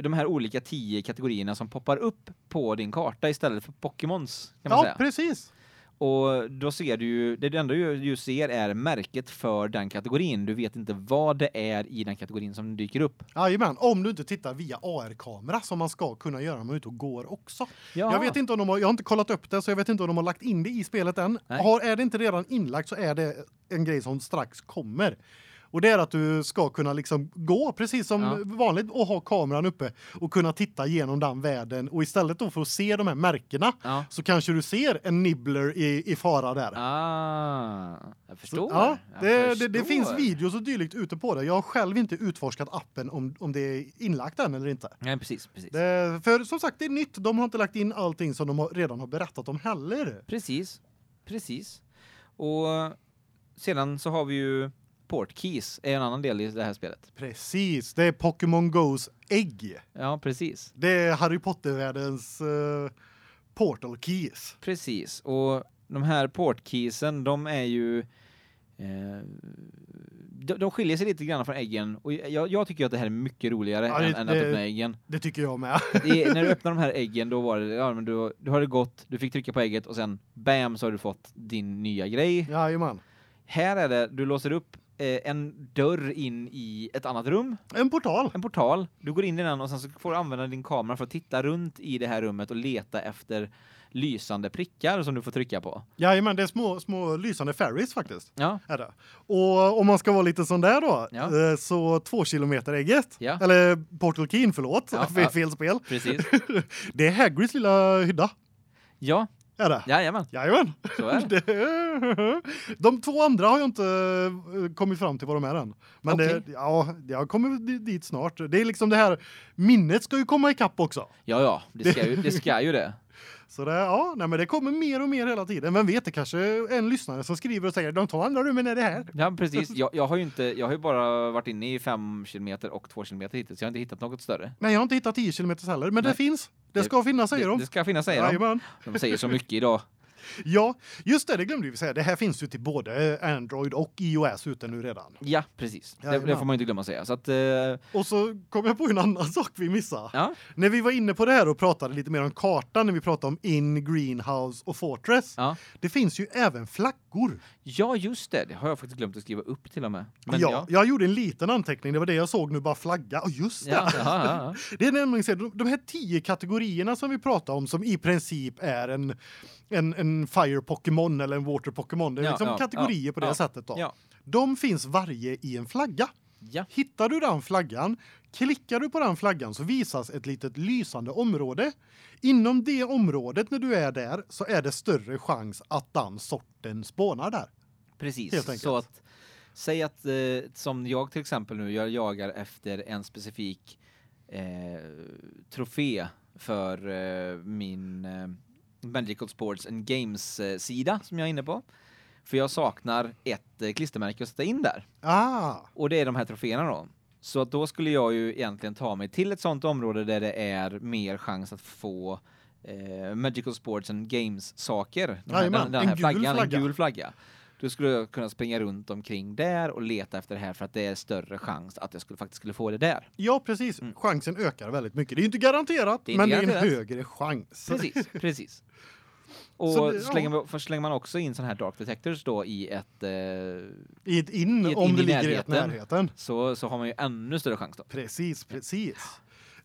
de här olika tio kategorierna som poppar upp på din karta istället för Pokémons kan man Ja, säga. precis. Och då ser du ju det enda du ju ser är märket för den kategorin. Du vet inte vad det är i den kategorin som dyker upp. Jajamän, om du inte tittar via AR-kamera som man ska kunna göra när man är ute och går också. Ja. Jag vet inte om de har, jag har inte kollat upp det så jag vet inte om de har lagt in det i spelet än. Har, är det inte redan inlagt så är det en grej som strax kommer. Och det är att du ska kunna liksom gå precis som Ja. vanligt och ha kameran uppe och kunna titta genom den världen och istället då för att se de här märkena Ja. så kanske du ser en nibbler i, i fara där. Ah, jag förstår. Ja, jag det, det, det förstår. finns videos och dylikt ute på det. Jag har själv inte utforskat appen om, om det är inlagt än eller inte. Nej, precis, precis. Det, för som sagt, det är nytt. De har inte lagt in allting som de har, redan har berättat om heller. Precis. Precis. Och sedan så har vi ju port keys är en annan del i det här spelet. Precis, det är Pokémon Go's ägg. Ja, precis. Det är Harry Potter-världens eh, portal keys. Precis. Och de här port keysen, de är ju eh, de, de skiljer sig lite grann från äggen och jag, jag tycker att det här är mycket roligare Ja, det- än, än att det- öppna äggen. Det tycker jag med. Det är, när du öppnar de här äggen då var det ja men du du har det gått, du fick trycka på ägget och sen bam så har du fått din nya grej. Jajamän. Här är det du låser upp en dörr in i ett annat rum, En portal. en portal. Du går in i den och sen så får du använda din kamera för att titta runt i det här rummet och leta efter lysande prickar som du får trycka på. Jajamän, det är små, små lysande fairies faktiskt. Ja, Är det. Och om man ska vara lite sån där då, Ja. eh, så två kilometer ägget. Ja. Eller Portal Keen, förlåt. Ja, fel, ja. fel spel. precis. Det är Hagrids lilla hydda. Ja, Är det? jajamän, Jajamän. så är det. De två andra har jag inte eh, kommit fram till vad de är än. Men Okej. det, ja, jag kommer di- dit snart. Det är liksom det här minnet ska ju komma ikapp också. Ja, ja, det ska ju det. Ska ju det. Så det ja, nej men det kommer mer och mer hela tiden. Vem vet det kanske en lyssnare som skriver och säger de tar andra rummen är det här. Ja, precis. Jag, jag har ju inte jag har ju bara varit inne i 5 kilometer och 2 kilometer hittills. Jag har inte hittat något större. Nej, jag har inte hittat 10 km heller, men Nej. det finns. Det Det- ska finnas säger Det, de. det ska finnas säger de. Jajamän. De säger så mycket idag. Ja, just det, det glömde vi säga. Det här finns ju till både Android och iOS ute nu redan. Ja, precis. Det, Jajamän. det får man inte glömma säga. Så att eh, Och så kom jag på en annan sak vi missade. ja, När vi var inne på det här och pratade lite mer om kartan när vi pratade om In, Greenhouse och Fortress. ja. Det finns ju även flaggor. Ja, just det. Det har jag faktiskt glömt att skriva upp till och med. Men ja, ja. jag gjorde en liten anteckning. Det var det jag såg nu bara flagga. Och just det. Ja, ja, Det är nämligen så de, de här tio kategorierna som vi pratar om som i princip är en en en fire Pokémon eller en water Pokémon. Det är liksom kategorier på det sättet då. De finns varje i en flagga. Ja. Hittar du den flaggan, klickar du på den flaggan så visas ett litet lysande område. Inom det området när du är där så är det större chans att den sorten spånar där. Precis. Så att säg att eh, som jag till exempel nu jag jagar efter en specifik eh, trofé för eh, min eh, Magical Sports and Games eh, sida som jag är inne på. För jag saknar ett eh, klistermärke att sätta in där Ah, och det är de här troféerna då. Så att då skulle jag ju egentligen ta mig till ett sånt område där det är mer chans att få eh, Magical Sports and Games saker. Här, den, den en här flaggan, flagga. en gul flagga. Då skulle jag kunna springa runt omkring där och leta efter det här för att det är större chans att jag skulle faktiskt skulle få det där. ja precis. Mm. Chansen ökar väldigt mycket. Det är inte garanterat, Det är inte men det är en garanterat. högre chans. Precis, precis. Och Så det- slänger, man, för slänger man också in sån här dark detectors då i ett eh, I ett in I ett om in det ligger i närheten. närheten. så så har man ju ännu större chans då. Precis, precis.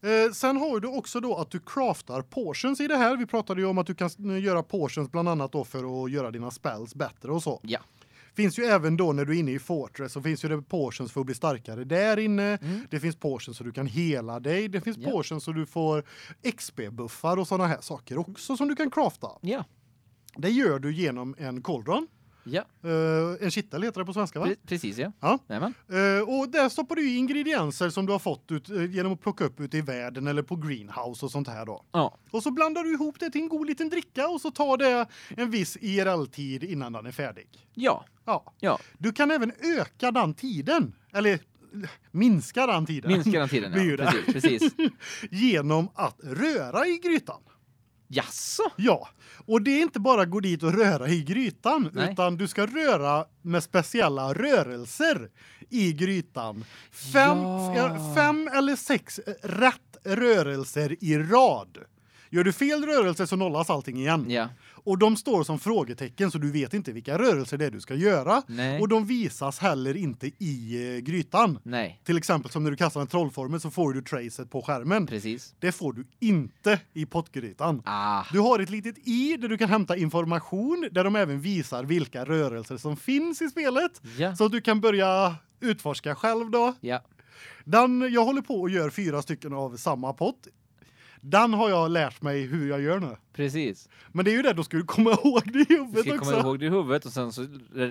Eh, sen har du också då att du craftar portions i det här. Vi pratade ju om att du kan eh, göra portions bland annat då för att göra dina spells bättre och så. Ja. Finns ju även då när du är inne i Fortress så finns ju det portions för att bli starkare där inne. Mm. Det finns portions så du kan hela dig. Det finns Ja. portions så du får XP-buffar och såna här saker också som du kan crafta. Ja. Det gör du genom en cauldron. Ja, Eh, en kittel heter det på svenska va? pre- precis ja. Ja. Nämen. Eh, och där stoppar du ingredienser som du har fått ut eh, genom att plocka upp ute i världen eller på greenhouse och sånt här då. Ja. Och så blandar du ihop det till en god liten dricka och så tar det en viss IRL-tid innan den är färdig. Ja. Ja. Ja. Du kan även öka den tiden eller minska den tiden. Minska den tiden. Ja. Precis, precis. genom att röra i grytan. Jaså? Ja, och det är inte bara gå dit och röra i grytan Nej. utan du ska röra med speciella rörelser i grytan. Fem, ja, fem eller sex rätt rörelser i rad. Gör du fel rörelse så nollas allting igen. Ja. Och de står som frågetecken så du vet inte vilka rörelser det är du ska göra. Nej. Och de visas heller inte i eh, grytan. Nej. Till exempel som när du kastar en trollformel så får du tracet på skärmen. Precis. Det får du inte i pottgrytan. Ah. Du har ett litet i där du kan hämta information där de även visar vilka rörelser som finns i spelet Ja. så att du kan börja utforska själv då. Ja. Den jag håller på och gör fyra stycken av samma pott. Den har jag lärt mig hur jag gör nu. Precis. Men det är ju det då ska du komma ihåg det i Du huvudet ska också. komma ihåg det i huvudet och sen så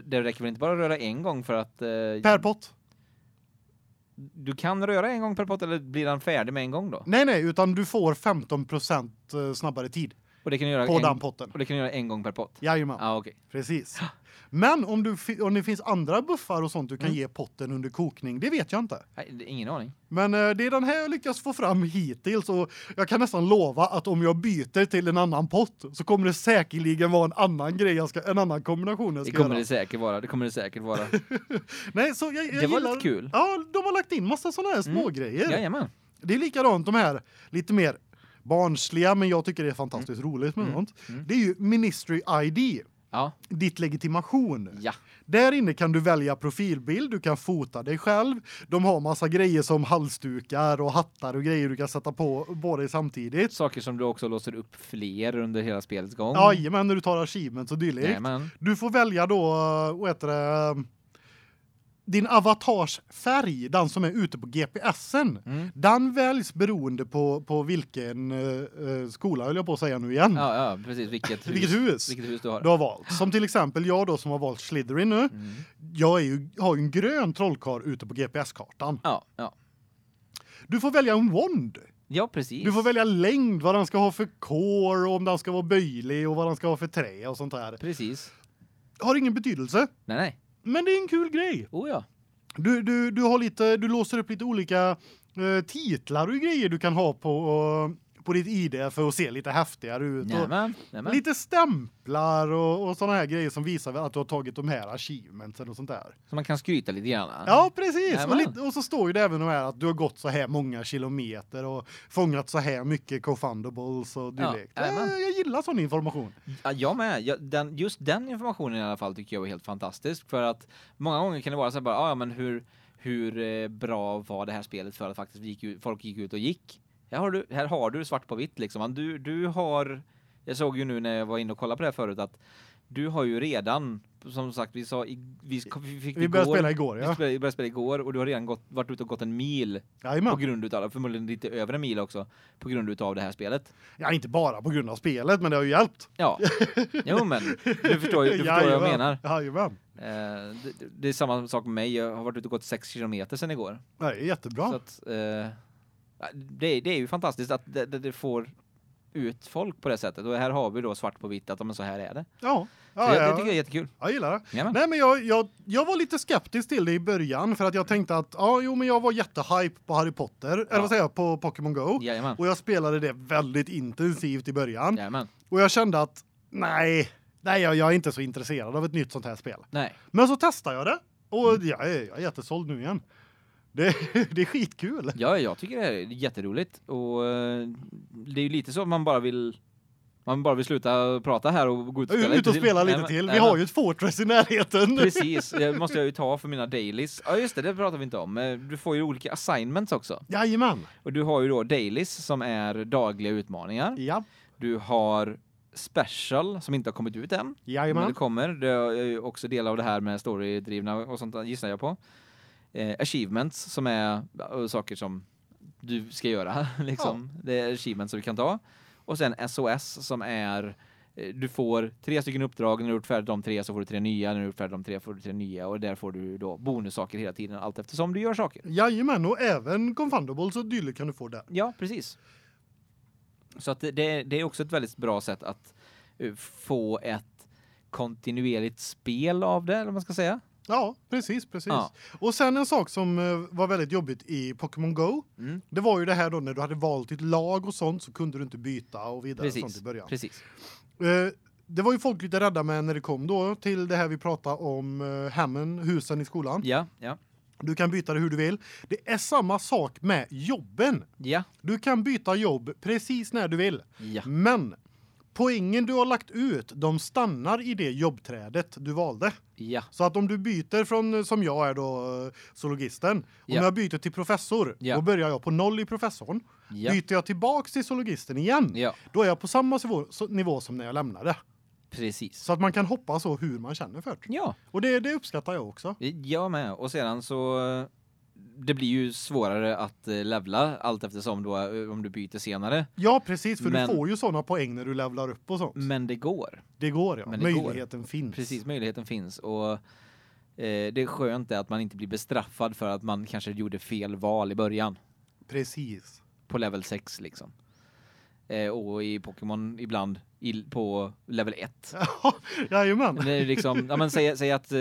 det räcker väl inte bara att röra en gång för att eh, Per pott. du kan röra en gång per pott eller blir den färdig med en gång då? Nej nej, utan du får 15% snabbare tid Och det kan du göra på en, den potten. och det kan du göra en gång per pott. Jajamän. Ja, ah, okej. Precis. Men om du om det finns andra buffar och sånt du kan Mm. ge potten under kokning, det vet jag inte. Nej, det ingen aning. Men eh, det är den här jag lyckas få fram hittills och jag kan nästan lova att om jag byter till en annan pott så kommer det säkerligen vara en annan grej jag ska en annan kombination jag Det ska kommer göra. det säkert vara. Det kommer det säkert vara. Nej, så jag, jag Det var gillar, lite kul. Ja, de har lagt in massa såna här små Mm. grejer. Jajamän. Det är likadant de här lite mer barnsliga men jag tycker det är fantastiskt roligt med Mm. sånt. Mm. Det är ju Ministry ID, Ja. ditt legitimation. Ja. Där inne kan du välja profilbild, du kan fota dig själv. De har massa grejer som halsdukar och hattar och grejer du kan sätta på dig samtidigt. Saker som du också låser upp fler under hela spelets gång. Ja, men när du tar achievements och dylikt. Jajamän. Du får välja då eh, vad heter det din avatars färg, den som är ute på GPSen. Mm. Den väljs beroende på på vilken uh, skola höll jag på att säga nu igen. Ja, ja, precis. Vilket hus. Vilket hus Vilket hus du har. du har valt. Som till exempel jag då som har valt Slytherin nu. Mm. Jag ju har ju en grön trollkarl ute på GPS-kartan. Ja, ja. Du får välja en wand. Ja, precis. Du får välja längd, vad den ska ha för core och om den ska vara böjlig och vad den ska ha för trä och sånt där. Precis. Har ingen betydelse, Nej, nej. Men det är en kul grej. Oh ja. Du du du har lite du låser upp lite olika eh, titlar och grejer du kan ha på på ditt ID för att se lite häftigare ut och Nämen, nämen. lite stämplar och och såna här grejer som visar att du har tagit de här achievementsen och sånt där. Så man kan skryta lite grann. Ja, precis. Och, lite, och så står ju det även de här att du har gått så här många kilometer och fångat så här mycket co-fundables och Ja, dylikt. nämen. Eh, jag gillar sån information. Ja, jag med. Jag, den, just den informationen i alla fall tycker jag var helt fantastisk för att många gånger kan det vara så här bara "Ah, ja men hur hur eh, bra var det här spelet för att faktiskt folk gick ut och gick. Här har du här har du svart på vitt liksom. Du du har jag såg ju nu när jag var inne och kollade på det här förut att du har ju redan som sagt vi sa i, vi, vi fick Vi började igår, spela igår, Vi ja. spelade, började spela igår och du har redan gått varit ute och gått en mil på Jajamän. grund utav förmodligen lite över en mil också på grund utav det här spelet. Ja, inte bara på grund av spelet, men det har ju hjälpt. Ja. Jo men du förstår ju du förstår vad jag menar. Jajamän. Eh, det, det är samma sak med mig. Jag har varit ute och gått 6 kilometer sen igår. Är jättebra. Så att eh, det, är- det är ju fantastiskt att det, det, det får ut folk på det sättet och här har vi då svart på vitt att men så här är det. ja. Så Ja, jag, ja, det tycker jag är jättekul. jag gillar det. Jajamän. Nej men jag, jag jag var lite skeptisk till det i början för att jag tänkte att ja jo men jag var jättehype på Harry Potter eller vad säger jag på Pokémon Go Jajamän. och jag spelade det väldigt intensivt i början Jajamän. och jag kände att nej nej jag, jag är inte så intresserad av ett nytt sånt här spel. Nej. Men så testade jag det och Mm. jag är jag är jättesåld nu igen. Det det är skitkul. Ja, jag tycker det är jätteroligt och eh, det är ju lite så att man bara vill man bara vill sluta prata här och gå ut och spela Ut och spela lite Jajamän, till. Vi jajamän. har ju ett Fortress i närheten. Precis, det måste jag ju ta för mina dailies. Ja just det, det pratar vi inte om. Eh, Du får ju olika assignments också. Jajamän. Och du har ju då dailies som är dagliga utmaningar. Ja. Du har special som inte har kommit ut än. Men det Jajamän. kommer. Det är också del av det här med storydrivna och sånt där, gissar jag på. Eh, achievements som är ja, saker som du ska göra liksom. Det är achievements som du kan ta. Och sen SOS som är eh, du får tre stycken uppdrag, när du gjort färdigt de tre så får du tre nya, när du gjort färdigt de tre får du tre nya och där får du då bonussaker hela tiden allt eftersom du gör saker. Jajamän och även Confundables och dylikt kan du få där. Ja, precis. Så att det, det, det är också ett väldigt bra sätt att eh, få ett kontinuerligt spel av det, eller vad man ska säga. Ja, precis, precis. Ja. Och sen en sak som eh, var väldigt jobbigt i Pokémon Go, Mm. det var ju det här då när du hade valt ditt lag och sånt så kunde du inte byta och vidare och sånt Precis. i början. Precis. Eh, det var ju folk lite rädda med när det kom då till det här vi pratade om eh, hemmen, husen i skolan. Ja, ja. Du kan byta det hur du vill. Det är samma sak med jobben. Ja. Du kan byta jobb precis när du vill. Ja. Men poängen du har lagt ut, de stannar i det jobbträdet du valde. Ja. Så att om du byter från eh, som jag är då eh, zoologisten, om Ja. jag byter till professor, Ja. då börjar jag på noll i professorn. Ja. Byter jag tillbaks till zoologisten igen, Ja. då är jag på samma nivå, nivå som när jag lämnade. Precis. Så att man kan hoppa så hur man känner för. Ja. Och det det uppskattar jag också. Jag med. Och sedan så eh, det blir ju svårare att eh, levla allt eftersom då eh, om du byter senare. Ja, precis, för Men- du får ju såna poäng när du levlar upp och sånt. Men det går. Det går ja. Men det går. Möjligheten finns. Precis, möjligheten finns och eh, det är skönt det att man inte blir bestraffad för att man kanske gjorde fel val i början Precis. på level 6 liksom. Eh, och i Pokémon ibland i, på level 1. Jajamän. Det är liksom, ja men säg, säg att eh,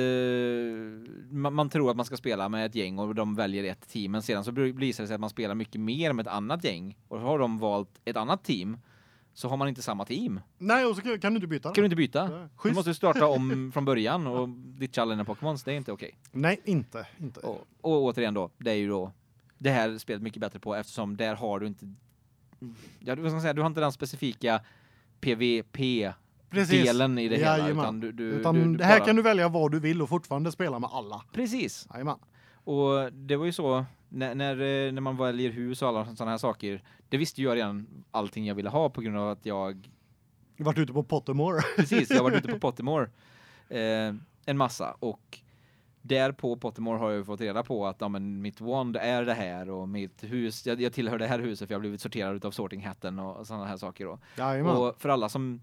man, man tror att man ska spela med ett gäng och de väljer ett team men sedan så blir det sig att man spelar mycket mer med ett annat gäng och har de valt ett annat team så har man inte samma team. Nej, och så kan, kan du inte byta. Kan du inte byta? Nej. Du måste starta om från början och ditcha alla dina Pokémons, det är inte okej. Nej, inte, inte. Och, och återigen då, det är ju då det här spelet mycket bättre på eftersom där har du inte ja, vad ska säga, du har inte den specifika PVP Precis. delen i det hela Jajamän. utan du, du, Utan du, du här bara- kan du välja vad du vill och fortfarande spela med alla. Precis. Jajamän. Och det var ju så när när, eh, när man väljer hus och alla sådana här saker. Det visste ju jag redan allting jag ville ha på grund av att jag varit ute på Pottermore. precis, jag har varit ute på Pottermore eh, en massa och där på Pottermore har jag ju fått reda på att ja, men mitt wand är det här och mitt hus jag, jag tillhör det här huset för jag har blivit sorterad utav sorting hatten och sådana här saker då. Jajamän. Och för alla som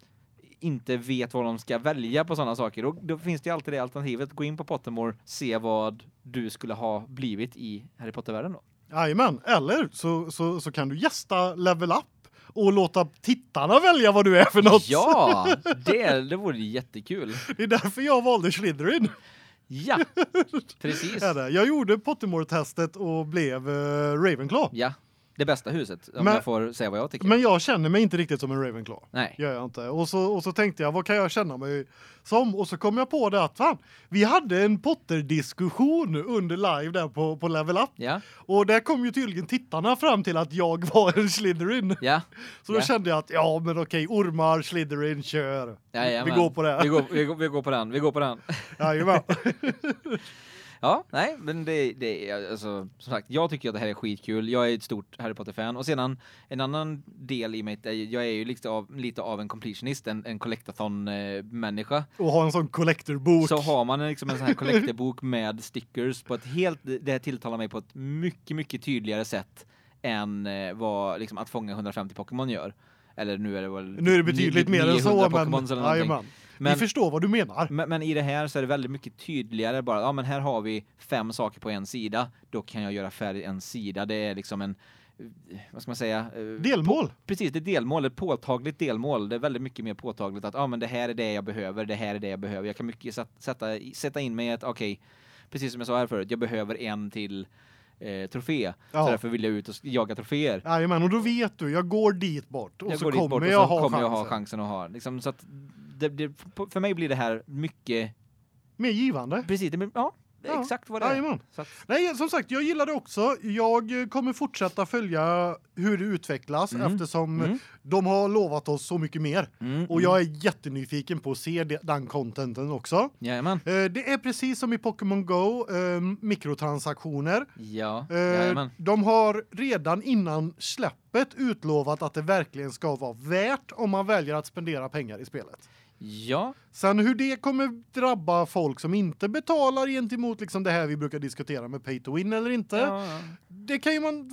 inte vet vad de ska välja på sådana saker då, då finns det alltid det alternativet gå in på Pottermore se vad du skulle ha blivit i Harry Potter-världen då. Jajamän, eller så, så, så kan du gästa Level Up och låta tittarna välja vad du är för något. Ja, det det vore jättekul. Det är därför jag valde Slytherin. Ja. Precis. Är det. Jag gjorde Pottermore-testet och blev uh, Ravenclaw. Ja. Det bästa huset om Men- jag får säga vad jag tycker. Men jag känner mig inte riktigt som en Ravenclaw. Nej. Gör jag inte. Och så och så tänkte jag vad kan jag känna mig som och så kom jag på det att fan, vi hade en Potter-diskussion under live där på på Level Up Ja. och där kom ju tydligen tittarna fram till att jag var en Slytherin. Ja. Så då Ja. kände jag att ja men okej, ormar, Slytherin kör. Vi går på det. Vi går, vi går, vi går på den. Vi går på den. Jajamän. Ja, nej, men det det är alltså som sagt, jag tycker att det här är skitkul. Jag är ett stort Harry Potter fan och sedan en annan del i mig är jag är ju lite av lite av en completionist, en en collectathon eh, människa. och ha en sån collector-bok. Så har man liksom en sån här collectorbok med stickers på ett helt det här tilltalar mig på ett mycket mycket tydligare sätt än eh, vad liksom att fånga 150 Pokémon gör. Eller nu är det väl Nu är det betydligt mer än 900 så men någonting. jajamän. Men- Vi förstår vad du menar. Men, men i det här så är det väldigt mycket tydligare bara, ja men här har vi fem saker på en sida, då kan jag göra färdig en sida. Det är liksom en eh, vad ska man säga? eh, Delmål. Precis, det är delmål, ett påtagligt delmål. Det är väldigt mycket mer påtagligt att ja men det här är det jag behöver, det här är det jag behöver. Jag kan mycket sätt- sätta sätta in mig i att okej, precis som jag sa här förut, jag behöver en till eh, trofé. Ja. Så därför vill jag ut och jaga troféer. Jajamän, och då vet du, jag går dit bort och jag så går dit kommer bort och jag så ha kommer jag ha chansen att ha liksom så att det, det, för mig blir det här mycket Mer givande. precis, det ja, är Ja, exakt vad det är. Jajamän. Så att, Nej, som sagt, jag gillar det också. Jag eh, kommer fortsätta följa hur det utvecklas Mm. eftersom Mm. de har lovat oss så mycket mer. mm, Och jag är jättenyfiken på att se den contenten också. Jajamän. Eh, Det är precis som i Pokémon Go, eh, mikrotransaktioner. Ja, jajamän. De har redan innan släppet utlovat att det verkligen ska vara värt om man väljer att spendera pengar i spelet. Ja, Sen hur det kommer drabba folk som inte betalar gentemot liksom det här vi brukar diskutera med pay to win eller inte. ja, ja. Det kan ju man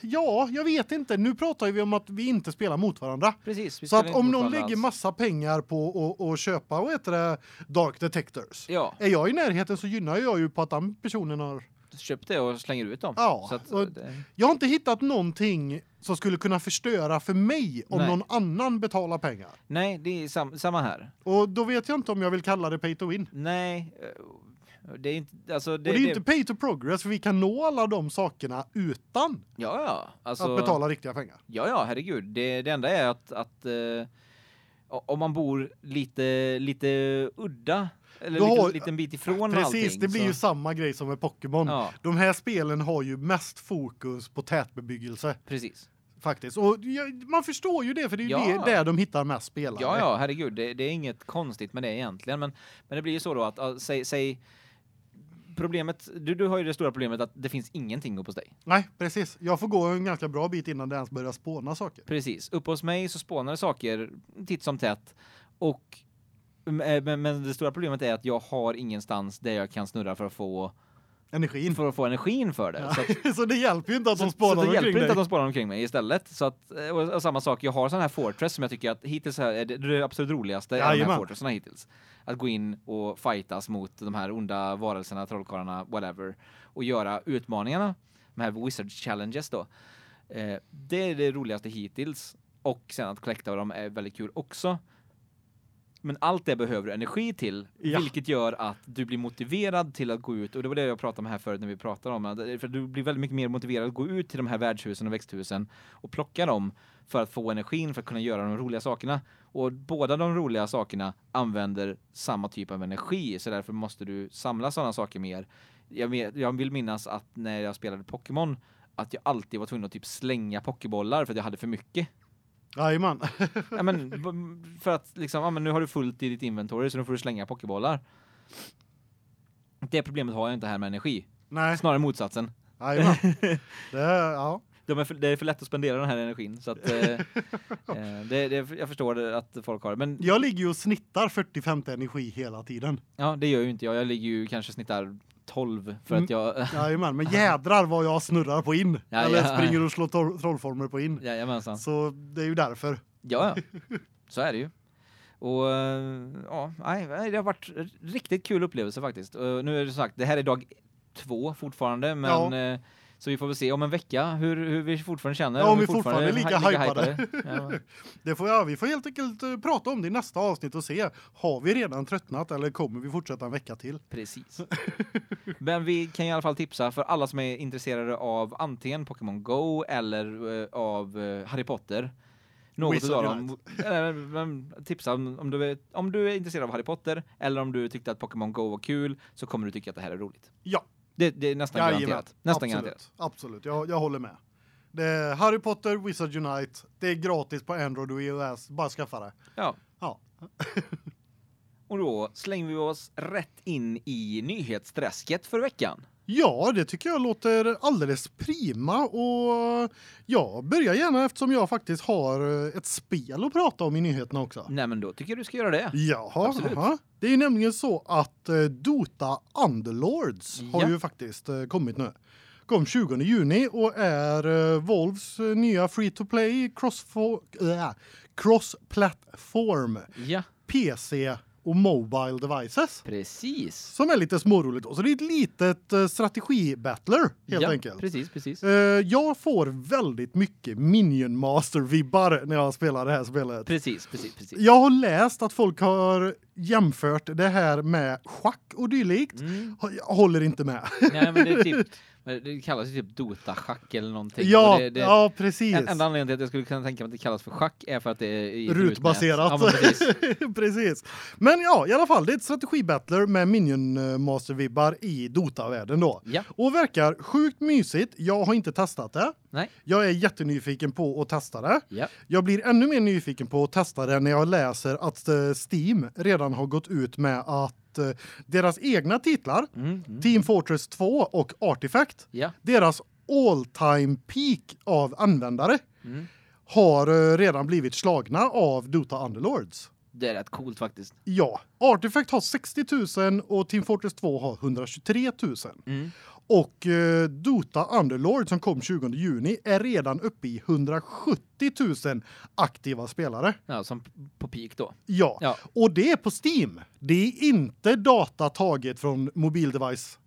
ja, jag vet inte. Nu pratar vi om att vi inte spelar mot varandra. precis. Så att om någon lägger alls. massa pengar på att köpa vad heter det Dark Detectors. Ja, Är jag i närheten så gynnar jag ju på att den personen har köp det och slänger ut dem. Ja, att, och- det, Jag har inte hittat någonting som skulle kunna förstöra för mig om Nej. någon annan betalar pengar. nej, det är sam, samma här. Och då vet jag inte om jag vill kalla det pay to win. Nej, eh, det är inte alltså det, och det är ju inte pay to progress för vi kan nå alla de sakerna utan Ja, ja. Alltså att betala riktiga pengar. Ja, ja, herregud. Det det enda är att att eh, om man bor lite lite udda eller lite, har- liten bit ifrån Precis, allting. det blir så, ju samma grej som med Pokémon. Ja, De här spelen har ju mest fokus på tätbebyggelse precis. faktiskt. Och man förstår ju det för det är ju Ja. det där de hittar mest spelare. Ja, ja, herregud. Det, det är inget konstigt med det egentligen, men men det blir ju så då att ja, säg säg problemet du du har ju det stora problemet att det finns ingenting uppe hos dig. Nej, precis. Jag får gå en ganska bra bit innan det ens börjar spåna saker. Precis. Uppe hos mig så spånar det saker titt som tätt och men, men- men det stora problemet är att jag har ingenstans där jag kan snurra för att få Energin. för att få energin för det. Så, att, så det hjälper ju inte att de så, så spånar det omkring hjälper inte dig. att de spånar omkring mig istället. Så att, eh, och, och samma sak, jag har sån här Fortress som jag tycker att hittills är det, det det absolut roligaste av de här. Fortressarna hittills. Att gå in och fightas mot de här onda varelserna, trollkarlarna, whatever. Och göra utmaningarna, de här Wizard Challenges då. Eh, det är det roligaste hittills. Och sen att collecta dem är väldigt kul också. Men allt det behöver du energi till, Ja. vilket gör att du blir motiverad till att gå ut och det var det jag pratade om här förut när vi pratade om för du blir väldigt mycket mer motiverad att gå ut till de här värdshusen och växthusen och plocka dem för att få energin för att kunna göra de roliga sakerna. Och båda de roliga sakerna använder samma typ av energi så därför måste du samla sådana saker mer. Jag vill minnas att när jag spelade Pokémon att jag alltid var tvungen att typ slänga pokébollar för att jag hade för mycket. Jajamän. Ja men för att liksom ja men nu har du fullt i ditt inventory så nu får du slänga pokébollar. Det problemet har jag inte här med energi. Nej, Snarare motsatsen. jajamän. Det, ja. De är för, det är för lätt att spendera den här energin så att eh, eh, det, det jag förstår att folk har det men Jag ligger ju och snittar 40-50 energi hela tiden. ja det gör ju inte jag. Jag ligger ju kanske snittar 12 för att jag Jajamän, men jädrar vad jag snurrar på in. Ja, Eller ja. springer och slår tor- trollformer på in. Jajamensan. Så det är ju därför. Ja, ja. Så är det ju. Och eh, ja, nej, det har varit riktigt kul upplevelse faktiskt. Nu är det sagt, det här är dag två fortfarande, men Ja. Så vi får väl se om en vecka hur, hur vi fortfarande känner. Ja, om vi hur fortfarande är lika hypade. Ja. Det får jag, vi får helt enkelt eh, prata om det i nästa avsnitt och se har vi redan tröttnat eller kommer vi fortsätta en vecka till? Precis. Men vi kan i alla fall tipsa för alla som är intresserade av antingen Pokémon Go eller uh, av uh, Harry Potter. Något Wizard av dem. Tipsa om, om, du är, om du är intresserad av Harry Potter eller om du tyckte att Pokémon Go var kul så kommer du tycka att det här är roligt. Ja. Det, det är nästan Jajamän. garanterat. Nästan Absolut. garanterat. Absolut. Jag, jag håller med. Det är Harry Potter Wizard Unite. Det är gratis på Android och iOS. Bara skaffa det. Ja. Ja. Och då slänger vi oss rätt in i nyhetsträsket för veckan. Ja, det tycker jag låter alldeles prima och jag börjar gärna eftersom jag faktiskt har eh, ett spel att prata om i nyheterna också. Nej men då tycker jag du ska göra det. Jaha, Absolut. aha. Det är ju nämligen så att eh, Dota Underlords har Ja. ju faktiskt eh, kommit nu. Kom 20 juni och är Volves eh, nya free to play cross äh, cross platform Ja, PC och mobile devices precis. som är lite småroligt då. Så det är ett litet eh, strategi-battler helt ja, enkelt. precis, precis. Eh, jag får väldigt mycket Minion Master-vibbar när jag spelar det här spelet. Precis, precis, precis. Jag har läst att folk har jämfört det här med schack och dylikt. Mm. Håller inte med. Nej, men det är typ det kallas ju typ Dota-schack eller någonting. Ja, det, det, ja precis. En, enda anledningen till att jag skulle kunna tänka mig att det kallas för schack är för att det är Rutbaserat. Ja, men precis. precis. Men ja, i alla fall det är ett strategibattler med Minion eh, Master-vibbar i Dota-världen då. Ja, Och verkar sjukt mysigt. Jag har inte testat det. Nej. Jag är jättenyfiken på att testa det. Ja. Jag blir ännu mer nyfiken på att testa det när jag läser att eh, Steam redan har gått ut med att eh, deras egna titlar, Mm, mm. Team Fortress 2 och Artifact, Ja. deras all time peak av användare Mm. har eh, redan blivit slagna av Dota Underlords. Det är rätt coolt faktiskt. Ja, Artifact har 60 000 och Team Fortress 2 har 123 000. Och eh, Dota Underlord som kom 20 juni är redan uppe i 170 000 aktiva spelare. Ja, som på peak då. Ja. Ja. Och det är på Steam. Det är inte data taget från mobildevice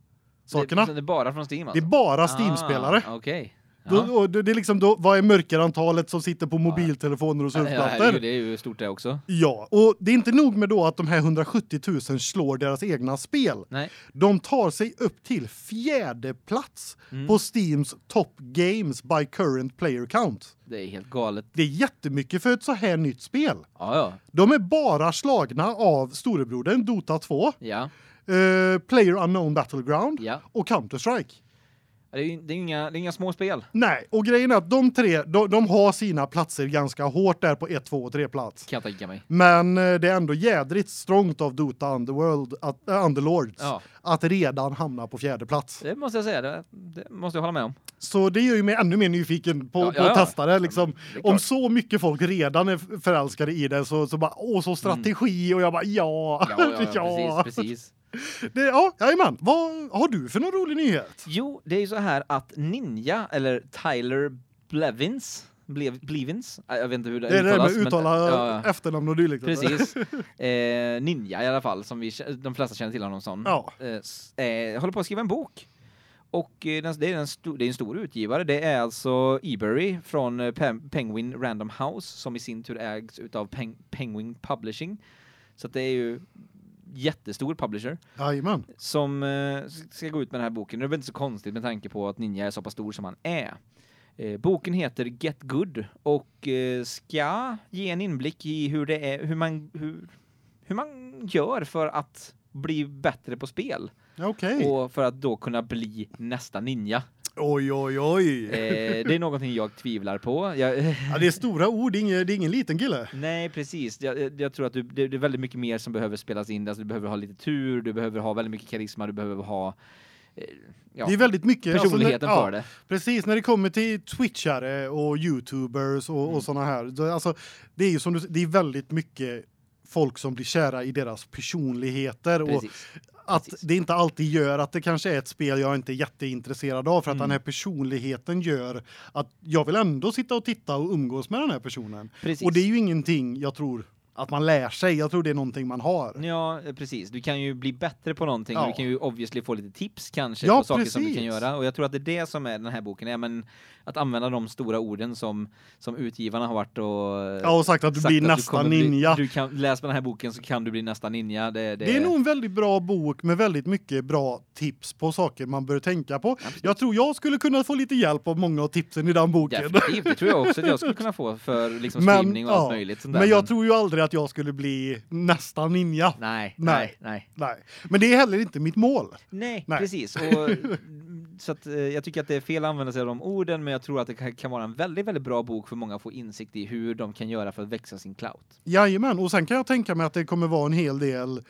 sakerna. Det, det är bara från Steam Det alltså. är bara Steam-spelare. Ah, Okej. Då, Ja. det är liksom då vad är mörkerantalet som sitter på mobiltelefoner och Ja, surfplattor? herregud, det är ju stort det också. Ja, och det är inte nog med då att de här 170 000 slår deras egna spel. Nej. De tar sig upp till fjärde plats Mm. på Steams Top Games by Current Player Count. Det är helt galet. Det är jättemycket för ett så här nytt spel. Ja, ja. De är bara slagna av storebrodern Dota 2, Ja. eh, Player Unknown Battleground Ja. och Counter-Strike. Det är, det är inga det är inga små spel. Nej, och grejen är att de tre de, de har sina platser ganska hårt där på 1 2 och 3 plats. Kan jag tänka mig. Men eh, det är ändå jädrigt strångt av Dota Underworld att äh, Underlords Ja. att redan hamna på fjärde plats. Det måste jag säga. Det, det måste jag hålla med om. Så det gör ju mig ännu mer nyfiken på, Ja, på ja, att testa det liksom. Det är Om så mycket folk redan är förälskade i det så så bara åh så strategi och jag bara ja. Ja, ja, ja, precis, precis. Det ja, jajamän. Vad har du för någon rolig nyhet? Jo, det är ju så här att Ninja, eller Tyler Blevins, Blev, Blevins, Nej, jag vet inte hur det, Det är det där uttalas. med men- uttala ja, ja. efternamn och dylikt. Precis. Eh, Ninja i alla fall, som vi, de flesta känner till honom som. Ja. Eh, eh, håller på att skriva en bok. Och eh, det, är en sto, det är en stor utgivare. Det är alltså Ebury från eh, Pe- Penguin Random House som i sin tur ägs utav Peng, Penguin Publishing. Så det är ju jättestor publisher Jajamän. som eh, ska gå ut med den här boken. Det är väl inte så konstigt med tanke på att Ninja är så pass stor som han är. Eh, boken heter Get Good och eh, ska ge en inblick i hur det är hur man hur, hur man gör för att bli bättre på spel Okej. och för att då kunna bli nästa ninja. Oj oj oj. Eh, det är någonting jag tvivlar på. Jag, Ja, det är stora ord, det är ingen, det är ingen liten kille. Nej, precis. Jag, jag tror att du, det, det är väldigt mycket mer som behöver spelas in. Alltså, du behöver ha lite tur, du behöver ha väldigt mycket karisma, du behöver ha eh, ja, Det är väldigt mycket alltså, personligheten när- ja, för det. Precis, när det kommer till twitchare och youtubers och, Mm. och såna här. Alltså, det är ju som du det är väldigt mycket folk som blir kära i deras personligheter och Precis. Att precis. det inte alltid gör att det kanske är ett spel jag inte är jätteintresserad av för att Mm. den här personligheten gör att jag vill ändå sitta och titta och umgås med den här personen. precis. Och det är ju ingenting jag tror att man lär sig. Jag tror det är någonting man har. Ja, eh, precis. Du kan ju bli bättre på någonting Ja. du kan ju obviously få lite tips kanske Ja, på saker som du kan precis. göra och jag tror att det är det som är den här boken, är men att använda de stora orden som som utgivarna har varit och Ja, och sagt att du sagt blir att nästa kommer bli- ninja. du kan läsa den här boken så kan du bli nästa ninja. Det, det, Det är nog en väldigt bra bok med väldigt mycket bra tips på saker man bör tänka på. Absolut. Jag tror jag skulle kunna få lite hjälp av många av tipsen i den boken. Definitivt, det tror jag också att jag skulle kunna få för liksom Men, streaming och ja, allt möjligt. Men jag tror ju aldrig att jag skulle bli nästa ninja. nej, Nej. nej, nej. Men det är heller inte mitt mål. Nej, Nej. precis. Och, så att, eh, jag tycker att det är fel att använda sig av de orden, men jag tror att det kan, vara en väldigt, väldigt bra bok för många att få insikt i hur de kan göra för att växa sin cloud. Jajamän, och sen kan jag tänka mig att det kommer vara en hel del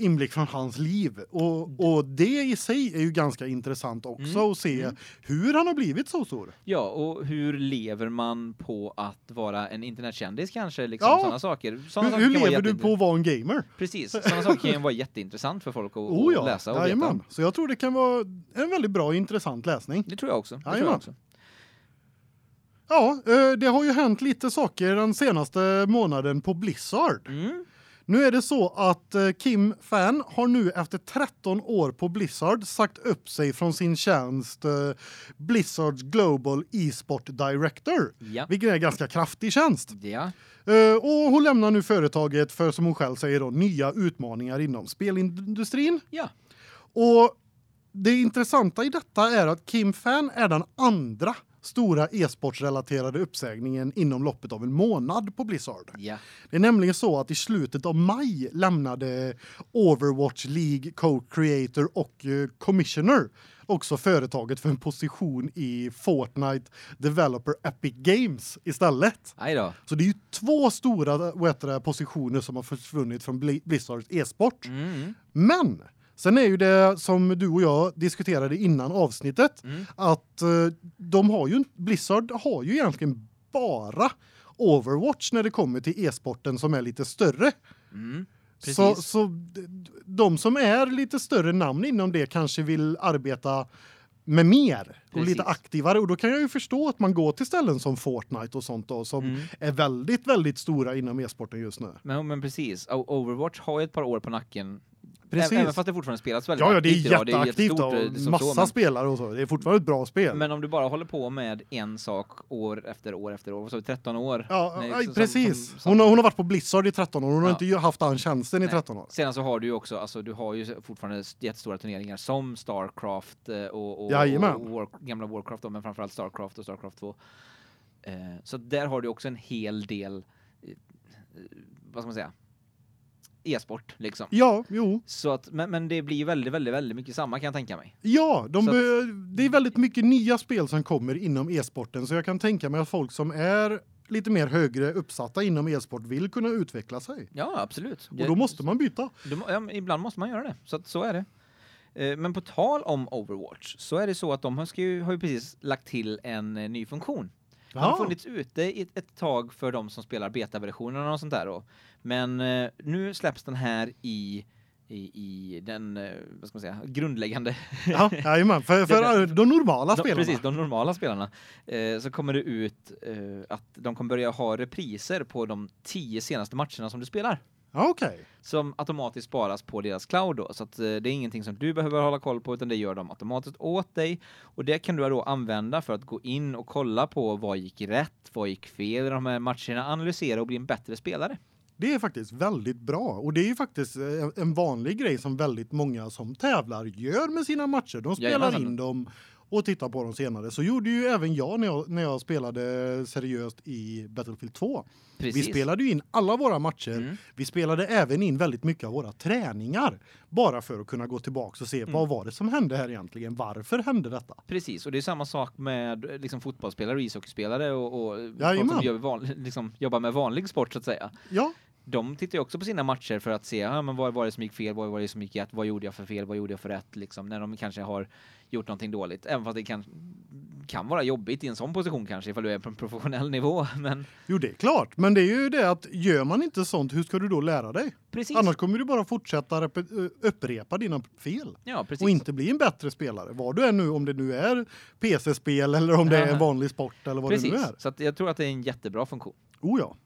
inblick från hans liv. Och, och det i sig är ju ganska intressant också Mm, att se mm. hur han har blivit så stor. Ja, och hur lever man på att vara en internetkändis kanske, liksom Ja. sådana saker. Såna Hur, saker hur lever du på att vara en gamer? Precis, sådana saker kan ju vara jätteintressant för folk att, Oh ja, läsa och veta jajamän. om. Så jag tror det kan vara en väldigt bra och intressant läsning. Det tror jag också. Det tror Jajamän. också. Ja, eh, det har ju hänt lite saker den senaste månaden på Blizzard. Mm. Nu är det så att eh, Kim Fan har nu efter 13 år på Blizzard sagt upp sig från sin tjänst eh, Blizzards Global E-sport Director, Ja. vilket är en ganska kraftig tjänst. Ja. Eh, och hon lämnar nu företaget för som hon själv säger då nya utmaningar inom spelindustrin. Ja. Och det intressanta i detta är att Kim Fan är den andra stora e-sportsrelaterade uppsägningen inom loppet av en månad på Blizzard. Ja. Det är nämligen så att i slutet av maj lämnade Overwatch League co-creator och eh, commissioner också företaget för en position i Fortnite Developer Epic Games istället. Så det är ju två stora vad heter det, positioner som har försvunnit från Bli- Blizzards e-sport. Mm. Men sen är ju det som du och jag diskuterade innan avsnittet Mm. att eh, de har ju Blizzard har ju egentligen bara Overwatch när det kommer till e-sporten som är lite större. Mm. Så Precis. så d- de som är lite större namn inom det kanske vill arbeta med mer och Precis. lite aktivare och då kan jag ju förstå att man går till ställen som Fortnite och sånt då som Mm. är väldigt väldigt stora inom e-sporten just nu. Men, men precis, Overwatch har ju ett par år på nacken. Precis. Även fast det fortfarande spelas väldigt Ja, ja, det är idag, jätteaktivt och eh, massa så, men, spelare och så. Det är fortfarande ett bra spel. men om du bara håller på med en sak år efter år efter år, vi, 13 år? ja, Nej, som- precis. som- som- hon har hon har varit på Blizzard i 13 år. Hon har Ja. inte ju haft den tjänsten i Nej. 13 år. Sedan så har du ju också, alltså du har ju fortfarande jättestora turneringar som Starcraft eh, och, och, Jajamän. och War, gamla Warcraft då, men framförallt Starcraft och Starcraft 2. Eh, så där har du också en hel del, eh, vad ska man säga, e-sport liksom. Ja, jo. Så att, men, men det blir väldigt, väldigt, väldigt mycket samma kan jag tänka mig. Ja, de att- det är väldigt mycket nya spel som kommer inom e-sporten så jag kan tänka mig att folk som är lite mer högre uppsatta inom e-sport vill kunna utveckla sig. Ja, absolut. Och då måste man byta. Må- ja, ibland måste man göra det, så att, så är det. Eh, Men på tal om Overwatch så är det så att de har, ju, har ju precis lagt till en eh, ny funktion. Den har funnits ute ett, ett tag för de som spelar betaversionen och sånt där då. Men eh, nu släpps den här i i, i den eh, vad ska man säga grundläggande. Ja, jajamän, för, för Det- de normala spelarna. precis de normala spelarna. Eh, så kommer det ut eh, att de kommer börja ha repriser på de tio senaste matcherna som du spelar. Ja, okej. som automatiskt sparas på deras cloud då. Så att eh, det är ingenting som du behöver hålla koll på utan det gör de automatiskt åt dig. Och det kan du då använda för att gå in och kolla på vad gick rätt, vad gick fel i de här matcherna, analysera och bli en bättre spelare. Det är faktiskt väldigt bra och det är ju faktiskt eh, en vanlig grej som väldigt många som tävlar gör med sina matcher. De spelar Jajamensan. in dem och tittar på dem senare. Så gjorde ju även jag när jag när jag spelade seriöst i Battlefield 2. Precis. Vi spelade ju in alla våra matcher. Mm. Vi spelade även in väldigt mycket av våra träningar bara för att kunna gå tillbaka och se Mm. vad var det som hände här egentligen? Varför hände detta? Precis, och det är samma sak med liksom fotbollsspelare och ishockeyspelare och, och Jajamän. som gör van, liksom, jobbar med vanlig sport så att säga. Ja, De tittar ju också på sina matcher för att se ja, men vad var det som gick fel, vad var det som gick rätt, vad gjorde jag för fel, vad gjorde jag för rätt liksom när de kanske har gjort någonting dåligt. Även fast det kan kan vara jobbigt i en sån position kanske ifall du är på en professionell nivå, men jo det är klart, men det är ju det att gör man inte sånt hur ska du då lära dig? precis. Annars kommer du bara fortsätta eh, upprepa dina fel. ja, precis. och inte bli en bättre spelare. Vad du är nu om det nu är PC-spel eller om det är vanlig sport eller vad precis. det nu är. Så jag tror att det är en jättebra funktion. Oh ja.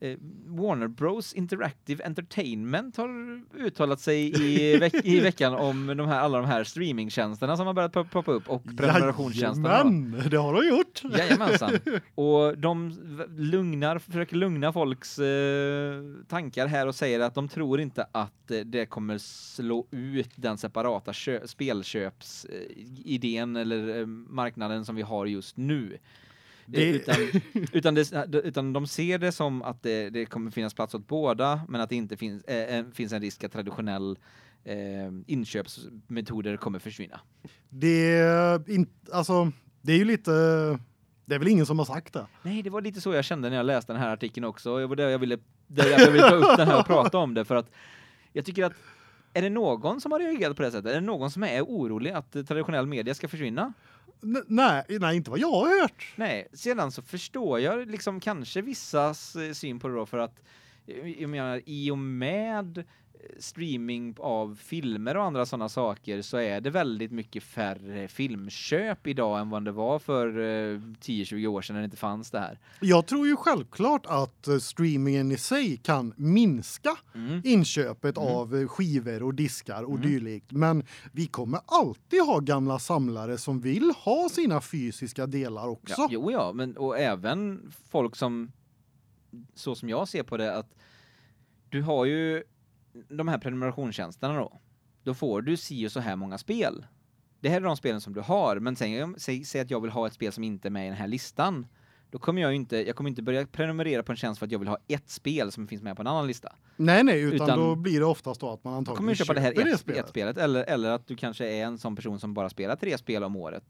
Eh, Warner Bros Interactive Entertainment har uttalat sig i, veck i veckan om de här alla de här streamingtjänsterna som har börjat pop- poppa upp och prenumerationstjänsterna. Men det har de gjort. Jajamensan. Och de lugnar, försöker lugna folks eh, tankar här och säger att de tror inte att eh, det kommer slå ut den separata kö- spelköpsidén eller eh, marknaden som vi har just nu. Det- Utan, utan, det, utan de ser det som att det, det kommer finnas plats åt båda, men att det inte finns, eh, eh, finns en risk att traditionell eh, inköpsmetoder kommer försvinna. Det är inte alltså det är ju lite det är väl ingen som har sagt det. Nej, det var lite så jag kände när jag läste den här artikeln också. Det var det jag ville det jag ville ta upp den här och prata om det för att jag tycker att är det någon som har reagerat på det sättet? Är det någon som är orolig att eh, traditionell media ska försvinna? Nej, nej inte vad jag har hört. Nej, sedan så förstår jag liksom kanske vissas eh, syn på det då för att eh, jag menar i och med eh, streaming av filmer och andra sådana saker så är det väldigt mycket färre filmköp idag än vad det var för eh, 10-20 år sedan när det inte fanns det här. Jag tror ju självklart att eh, streamingen i sig kan minska Mm. inköpet Mm. av eh, skivor och diskar och Mm. dylikt, men vi kommer alltid ha gamla samlare som vill ha sina fysiska delar också. Ja, jo ja, men och även folk som så som jag ser på det att du har ju de här prenumerationstjänsterna då. Då får du si och så här många spel. Det här är de spelen som du har, men sen säg, säg att jag vill ha ett spel som inte är med i den här listan. Då kommer jag inte jag kommer inte börja prenumerera på en tjänst för att jag vill ha ett spel som finns med på en annan lista. Nej nej, utan, Utan- då blir det oftast då att man antagligen kommer köpa det här ett, spelet. ett spelet eller eller att du kanske är en sån person som bara spelar tre spel om året.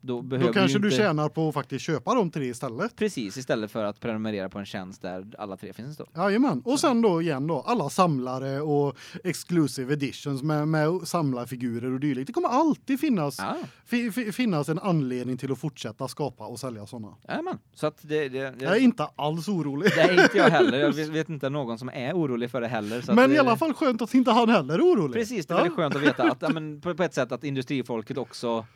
Då Då kanske ju du inte... tjänar på att faktiskt köpa de tre istället. Precis, istället för att prenumerera på en tjänst där alla tre finns då. Jajamän. Och sen då igen då alla samlare och exclusive editions med, med samlarfigurer och dylikt. Det kommer alltid finnas Ja, fi, finnas en anledning till att fortsätta skapa och sälja såna. jajamän. Så att det, det, det, Jag är inte alls orolig. det är inte jag heller. Jag vet, inte någon som är orolig för det heller. Men det, i alla fall skönt att inte han heller är orolig. Precis, det är Ja. väldigt skönt att veta att men på ett sätt att industrifolket också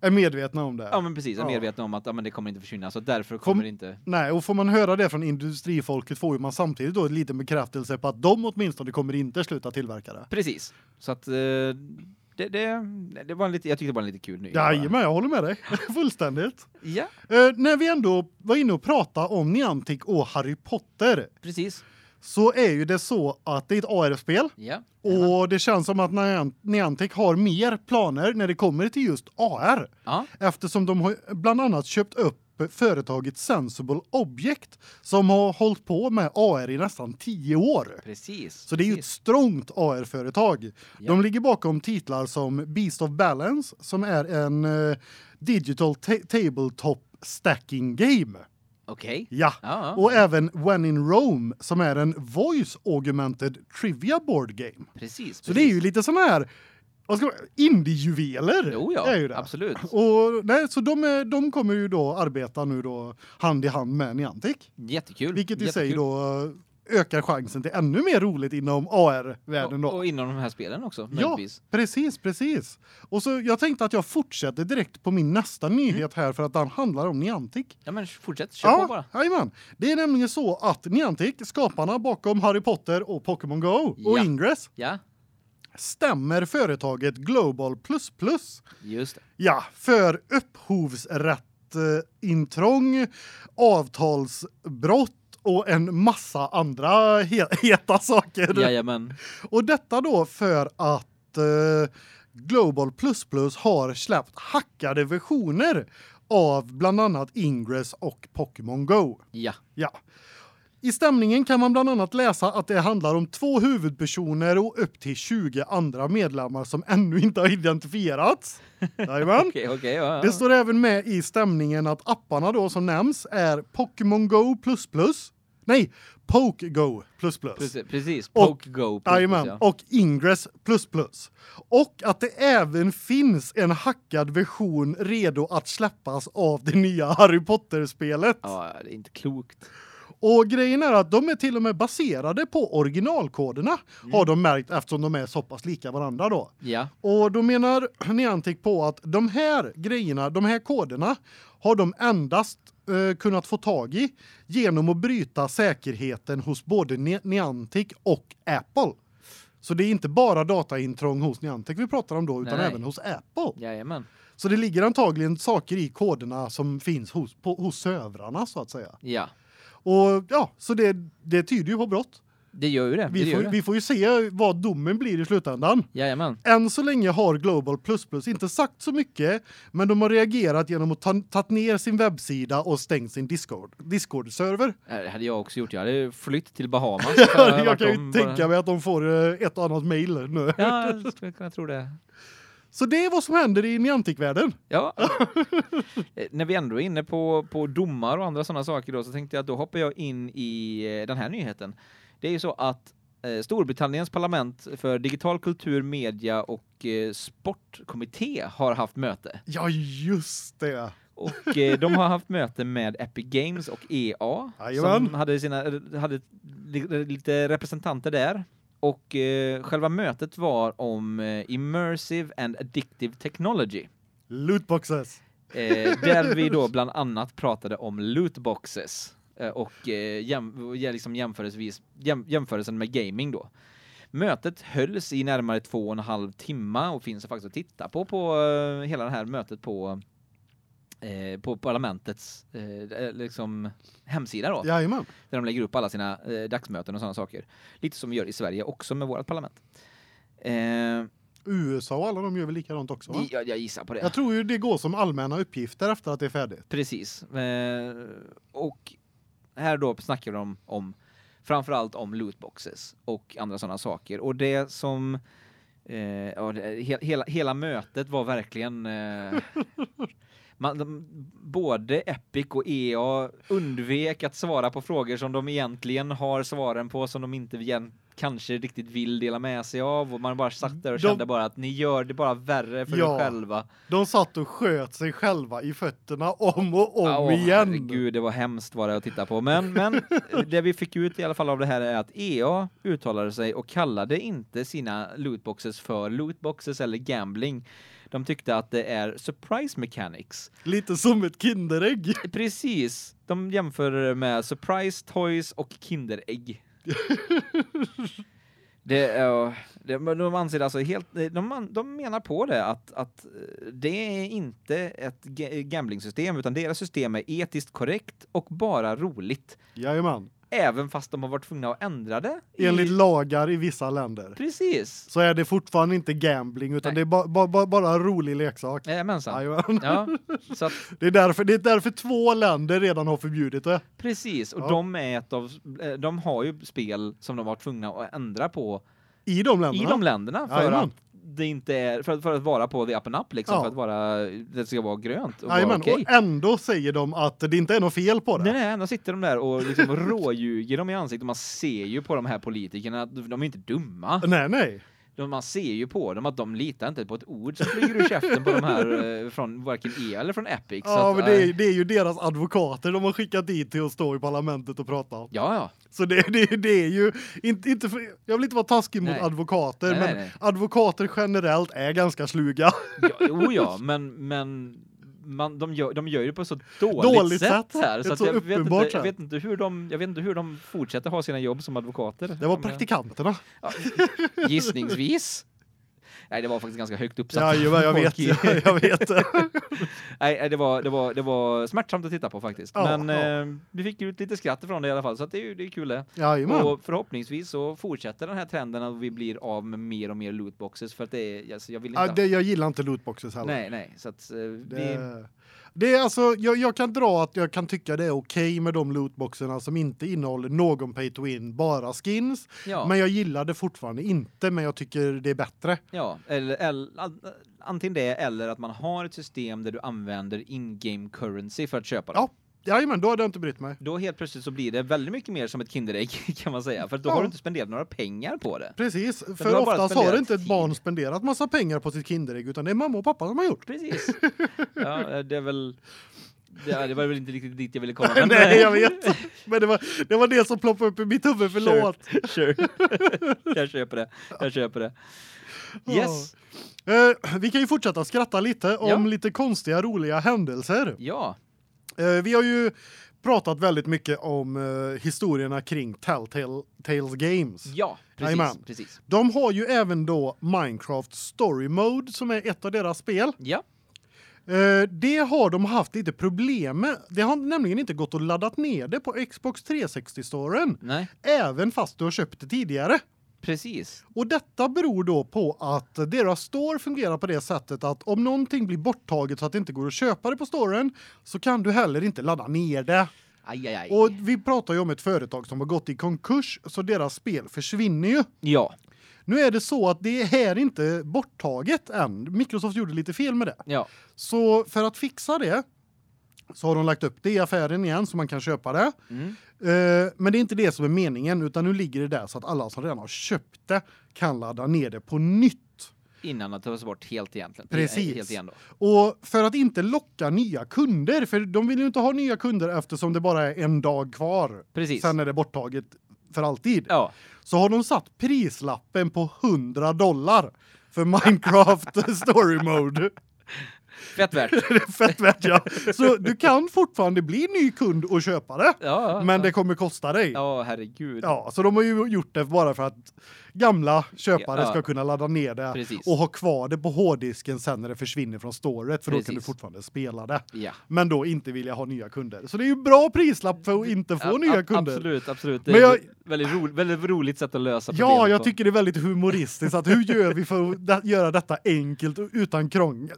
Är medvetna om det. ja men precis är Ja. medvetna om att ja, men det kommer inte försvinna så därför kommer det inte Nej, och får man höra det från industrifolket får man samtidigt då en liten bekräftelse på att de åtminstone kommer inte sluta tillverka det. Precis. Så att eh, det, det, det var en lite jag tyckte det var en lite kul nyhet. bara. Jajamän, jag håller med dig. Fullständigt. Ja, Eh, när vi ändå var inne och pratade om Niantic och Harry Potter precis. Så är ju det så att det är ett AR-spel Ja. och det känns som att Nian- Niantic har mer planer när det kommer till just AR Ja, eftersom de har bland annat köpt upp företaget Sensible Object som har hållit på med AR i nästan 10 år. precis. Så det är ju ett strångt AR-företag. Ja. De ligger bakom titlar som Beast of Balance som är en eh, digital ta- tabletop stacking game. Okej. Ja. Ja, ja. Och även When in Rome som är en voice augmented trivia board game. Precis. Så det är ju lite såna här vad ska man indie-juveler. Jo ja, är ju det. absolut. Och nej, så de de kommer ju då arbeta nu då hand i hand med Niantic, Jättekul. vilket i sig jättekul. då eh, ökar chansen till ännu mer roligt inom AR-världen då. och, och inom de här spelen också, Ja, möjligtvis. precis, precis. Och så jag tänkte att jag fortsätter direkt på min nästa nyhet här för att den handlar om Niantic. Ja men fortsätt, kör på bara. jajamän. Det är nämligen så att Niantic, skaparna bakom Harry Potter och Pokémon Go och Ja. Ingress, Ja, stämmer företaget Global Plus Plus just det. Ja, för upphovsrätt eh, intrång, avtalsbrott och en massa andra he heta saker. Jajamän. Och detta då för att eh, Global Plus Plus har släppt hackade versioner av bland annat Ingress och Pokémon Go. Ja. Ja. I stämningen kan man bland annat läsa att det handlar om två huvudpersoner och upp till 20 andra medlemmar som ännu inte har identifierats. Jajamän. Okej, okej. ja, ja. Det står även med i stämningen att apparna då som nämns är Pokémon Go++. Nej, Poke Go++. Precis, precis. Och- Poke Go. plus, Jajamän, ja. och Ingress++. Och att det även finns en hackad version redo att släppas av det nya Harry Potter-spelet. Ja, det är inte klokt. Och grejen är att de är till och med baserade på originalkoderna Mm. har de märkt eftersom de är så pass lika varandra då. Ja. Och då menar Niantic på att de här grejerna, de här koderna har de endast eh, kunnat få tag i genom att bryta säkerheten hos både Ne- Niantic och Apple. Så det är inte bara dataintrång hos Niantic vi pratar om då utan Nej. även hos Apple. Jajamän. Så det ligger antagligen saker i koderna som finns hos på, hos servrarna så att säga. Ja. Och ja, så det det tyder ju på brott. Det gör ju det. Vi det får det. vi får ju se vad domen blir i slutändan. Jajamän. Än så länge har Global inte sagt så mycket, men de har reagerat genom att ta tagit ner sin webbsida och stängt sin Discord Discord server. Det hade jag också gjort. Jag hade flytt till Bahamas. jag varit kan ju bara- tänka mig att de får eh, ett och annat mail nu. Ja, jag skulle kunna tro det. Så det är vad som händer i Niantic-världen. Ja. Eh, När vi ändå är inne på, på domar och andra sådana saker då, så tänkte jag att då hoppar jag in i eh, den här nyheten. Det är ju så att eh, Storbritanniens parlament för digital kultur, media och eh, sportkommitté har haft möte. Ja, just det. Och eh, de har haft möte med Epic Games och EA Jajamän. som hade sina hade li- lite representanter där. Och eh, själva mötet var om eh, immersive and addictive technology. Lootboxes. Eh, där vi då bland annat pratade om lootboxes och eh, jäm, ja, liksom jämförelsevis jäm, jämförelsen med gaming då. Mötet hölls i närmare två och en halv timme och finns faktiskt att titta på på eh, hela det här mötet på eh, på parlamentets eh, liksom hemsida då Jajamän. där de lägger upp alla sina eh, dagsmöten och sådana saker. Lite som vi gör i Sverige också med vårt parlament. Eh, USA och alla de gör väl likadant också va? jag, jag gissar på det. Jag tror ju det går som allmänna uppgifter efter att det är färdigt. Precis. Eh, och här då snackar de om framförallt om lootboxes och andra sådana saker. Och det som eh, ja, det, he, hela, hela mötet var verkligen eh, man, de, både Epic och EA undvek att svara på frågor som de egentligen har svaren på som de inte kanske riktigt vill dela med sig av och man bara satt där och De- kände bara att ni gör det bara värre för Ja. er själva. De satt och sköt sig själva i fötterna om och om Ja, igen. Gud, det var hemskt var det att titta på. Men, men det vi fick ut i alla fall av det här är att EA uttalade sig och kallade inte sina lootboxes för lootboxes eller gambling. De tyckte att det är surprise mechanics. Lite som ett Kinderägg. Precis. De jämför med surprise toys och kinderägg. Det är det, de anser alltså helt de, de menar på det att att eh, det är inte ett gamblingsystem gambling-system utan deras system är etiskt korrekt och bara roligt Jajamän även fast de har varit tvungna att ändra det. i- Enligt lagar i vissa länder. Precis. Så är det fortfarande inte gambling utan Nej. det är ba, ba, ba, bara en rolig leksak. Jajamensan. Ja, så att Det är därför det är därför två länder redan har förbjudit det. precis och Ja. de är ett av eh, de har ju spel som de var tvungna att ändra på I de länderna. i de länderna för Jajamän. att det inte är för att, för att vara på the up and up liksom Ja. för att vara det ska vara grönt och Jajamän. okej. Och ändå säger de att det inte är något fel på det. Nej, nej, då sitter de där och liksom råljuger dem i ansiktet. Man ser ju på de här politikerna att de är inte dumma. nej. nej. De, man ser ju på dem att de litar inte på ett ord som flyger ur käften på de här eh, från varken E eller från Epic. så Ja, att, men det är, eh, det är ju deras advokater de har skickat dit till att stå i parlamentet och prata. Ja, ja. Så det, det, det är ju inte, inte för, jag vill inte vara taskig mot Nej. advokater, Nej, men nej. advokater generellt är ganska sluga. ja jo, ja, men men man, de, gör, de gör det på så dåligt, Dåligt sätt, sätt. här så, så jag, vet inte, jag vet inte hur de jag vet inte hur de fortsätter ha sina jobb som advokater. Det var jag- praktikanterna. Ja, gissningsvis. Nej, det var faktiskt ganska högt uppsatt. Ja, jag, jag vet, i- jag vet. Nej, det var det var det var smärtsamt att titta på faktiskt. Ja, Men ja. eh, vi fick ju ut lite skratt från det i alla fall så det är ju det är kul det. Jajamän. Och förhoppningsvis så fortsätter den här trenden att vi blir av med mer och mer lootboxes för att det är alltså, jag vill inte Ja, det, jag gillar inte lootboxes heller. Nej, nej, så att eh, vi Det, det är alltså, jag, jag kan dra att jag kan tycka det är okej med de lootboxerna som inte innehåller någon pay to win, bara skins. ja, Men jag gillar det fortfarande inte, men jag tycker det är bättre. ja, eller, eller an- antingen det eller att man har ett system där du använder in-game currency för att köpa dem. Ja. Jajamän, då hade jag inte brytt mig. Då helt plötsligt så blir det väldigt mycket mer som ett Kinderägg kan man säga, för då Ja. har du inte spenderat några pengar på det. Precis, för bara oftast har inte ett tid. barn spenderat massa pengar på sitt Kinderägg utan det är mamma och pappa som har gjort. Precis. Ja, det är väl det, det var väl inte riktigt dit jag ville komma. Men, Nej, jag vet. Men det var det var det som ploppade upp i mitt huvud, förlåt. Sure. jag köper det. Jag köper det. Yes. Eh, vi kan ju fortsätta skratta lite om Ja. lite konstiga roliga händelser. Ja. Eh, vi har ju pratat väldigt mycket om eh, historierna kring Telltale Tales Games. Ja, precis, Jajamän. precis. De har ju även då Minecraft Story Mode som är ett av deras spel. Ja. Eh, det har de haft lite problem med. Det har nämligen inte gått att ladda ner det på Xbox 360-storen, Nej, även fast du har köpt det tidigare. Precis. Och detta beror då på att deras store fungerar på det sättet att om någonting blir borttaget så att det inte går att köpa det på storen så kan du heller inte ladda ner det. Aj aj aj. Och vi pratar ju om ett företag som har gått i konkurs så deras spel försvinner ju. ja. Nu är det så att det är inte borttaget än. Microsoft gjorde lite fel med det. Ja. Så för att fixa det så har de lagt upp det i affären igen så man kan köpa det. Mm. Eh, men det är inte det som är meningen utan nu ligger det där så att alla som redan har köpt det kan ladda ner det på nytt. Innan att tas bort helt egentligen. Precis. Helt igen då. Och för att inte locka nya kunder för de vill ju inte ha nya kunder eftersom det bara är en dag kvar. Precis. Sen är det borttaget för alltid. Ja. Så har de satt prislappen på 100 dollar för Minecraft Story Mode. Fett värt. Fett värt ja. Så du kan fortfarande bli ny kund och köpa det. Ja, ja. Men det kommer kosta dig. Ja. Ja, herregud. så de har ju gjort det bara för att gamla köpare Ja. ska kunna ladda ner det Precis. och ha kvar det på hårddisken sen när det försvinner från storet för då kan du Precis. fortfarande spela det. Ja. Men då inte vilja ha nya kunder. Så det är ju bra prislapp för att inte få Ja, nya kunder. Absolut, absolut. Det är jag- väldigt, ro, väldigt roligt sätt att lösa Ja, problemet jag på. tycker det är väldigt humoristiskt att hur gör vi för att göra detta enkelt och utan krångel?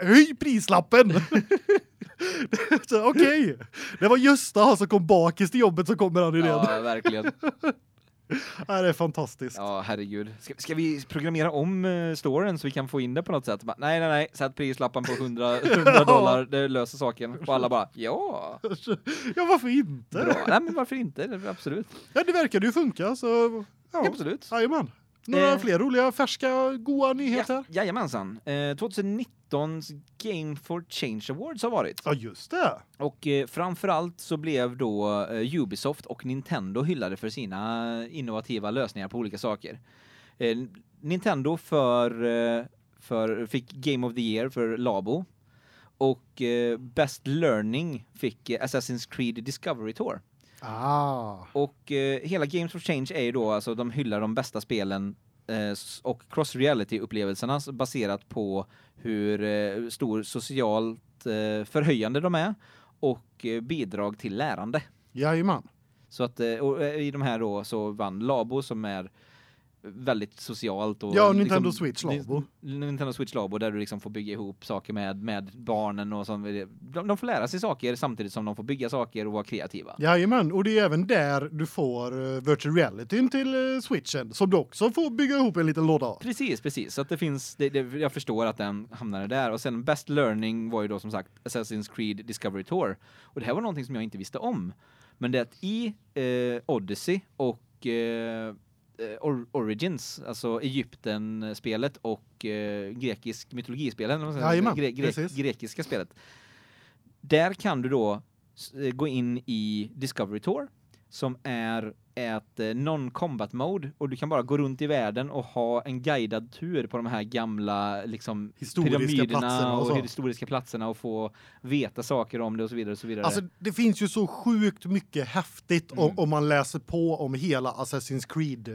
Höj prislappen. Okej. Det var Gösta som kom bakis till jobbet så kommer han i det. Ja, verkligen. Ja, det är fantastiskt. Ja, herregud. Ska, ska vi programmera om uh, storen så vi kan få in det på något sätt? Bara, nej, nej, nej. Sätt prislappen på 100, 100 dollar. Det löser saken. Och alla bara, ja, Ja, varför inte? bra. Nej, men varför inte? Absolut. Ja, det verkar ju funka så ja. Absolut. Jajamän. Några Eh. fler roliga färska goa nyheter? Ja, jajamensan. Eh, 2019s Game for Change Awards har varit. Ja, just det. Och eh, framförallt så blev då eh, Ubisoft och Nintendo hyllade för sina innovativa lösningar på olika saker. Eh, Nintendo för eh, för fick Game of the Year för Labo och eh, Best Learning fick Assassin's Creed Discovery Tour. Ah. Och eh, hela Games for Change är ju då alltså de hyllar de bästa spelen eh, och cross reality upplevelserna baserat på hur eh, stor socialt eh, förhöjande de är och eh, bidrag till lärande. Jajamän. Så att eh, i de här då så vann Labo som är väldigt socialt och Ja, Nintendo Switch Labo. Ni- Nintendo Switch Labo där du liksom får bygga ihop saker med med barnen och som de, de får lära sig saker samtidigt som de får bygga saker och vara kreativa. Jajamän, och det är även där du får uh, virtual reality till uh, switchen som du också får bygga ihop en liten låda av. Precis, precis. Så att det finns det, det, jag förstår att den hamnade där och sen Best Learning var ju då som sagt Assassin's Creed Discovery Tour. Och det här var någonting som jag inte visste om. Men det är att i eh, Odyssey och eh, Or Origins, alltså Egypten-spelet och eh, grekisk mytologispelen, eller gre gre precis. grekiska spelet. Där kan du då eh, gå in i Discovery Tour som är ett eh, non-combat mode och du kan bara gå runt i världen och ha en guidad tur på de här gamla liksom Historiska pyramiderna platserna och så. historiska platserna och få veta saker om det och så vidare och så vidare. Alltså det finns ju så sjukt mycket häftigt om, Mm. om man läser på om hela Assassin's Creed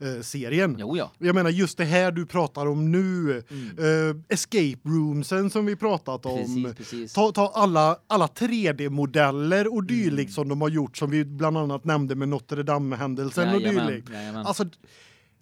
eh, serien. jo ja. Jag menar just det här du pratar om nu, Mm. eh, escape roomsen som vi pratat om. Precis, precis. Ta, ta alla alla 3D-modeller och dylikt Mm. som de har gjort som vi bland annat nämnde med Notre Dame-händelsen och dylikt. jajamän. Alltså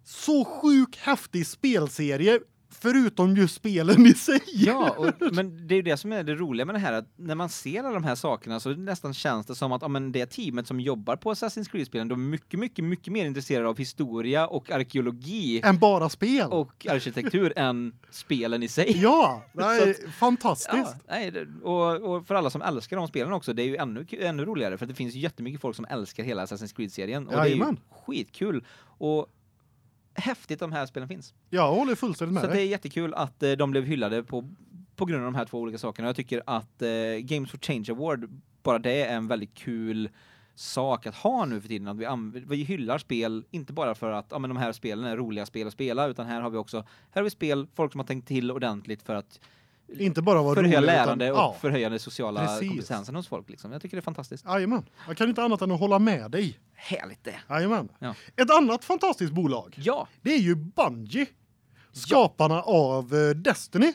så sjuk häftig spelserie förutom just spelen i sig. Ja, och, men det är ju det som är det roliga med det här att när man ser alla de här sakerna så nästan känns det som att ja, men det teamet som jobbar på Assassin's Creed-spelen de är mycket mycket mycket mer intresserade av historia och arkeologi Än bara spel. och arkitektur än spelen i sig. Ja, det är fantastiskt. Ja, nej, och, och för alla som älskar de spelen också, det är ju ännu, ännu roligare för det finns jättemycket folk som älskar hela Assassin's Creed-serien och det är ju skitkul och häftigt de här spelen finns. Jag håller fullständigt med Så att det dig. är jättekul att eh, de blev hyllade på på grund av de här två olika sakerna. Jag tycker att eh, Games for Change Award bara det är en väldigt kul sak att ha nu för tiden att vi vi hyllar spel inte bara för att ja men de här spelen är roliga spel att spela utan här har vi också här har vi spel folk som har tänkt till ordentligt för att Inte bara vara förhöja rolig, lärande utan, och ja, förhöja den sociala Precis. kompetensen hos folk liksom. Jag tycker det är fantastiskt. Jajamän. Jag kan inte annat än att hålla med dig. Härligt det. Jajamän. Ja. Ett annat fantastiskt bolag, Ja. det är ju Bungie. Skaparna av eh, Destiny.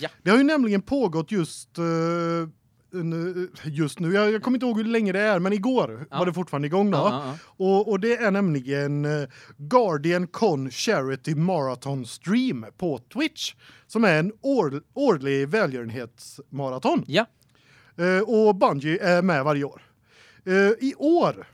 Ja. Det har ju nämligen pågått just eh, eh, just nu. Jag, jag kommer inte ihåg hur länge det är, men igår Ja. var det fortfarande igång då. Ja, ja, ja. Och, och det är nämligen Guardian Con Charity Marathon Stream på Twitch som är en år, årlig välgörenhetsmaraton. Ja. Eh, och Bungie är med varje år. Eh, I år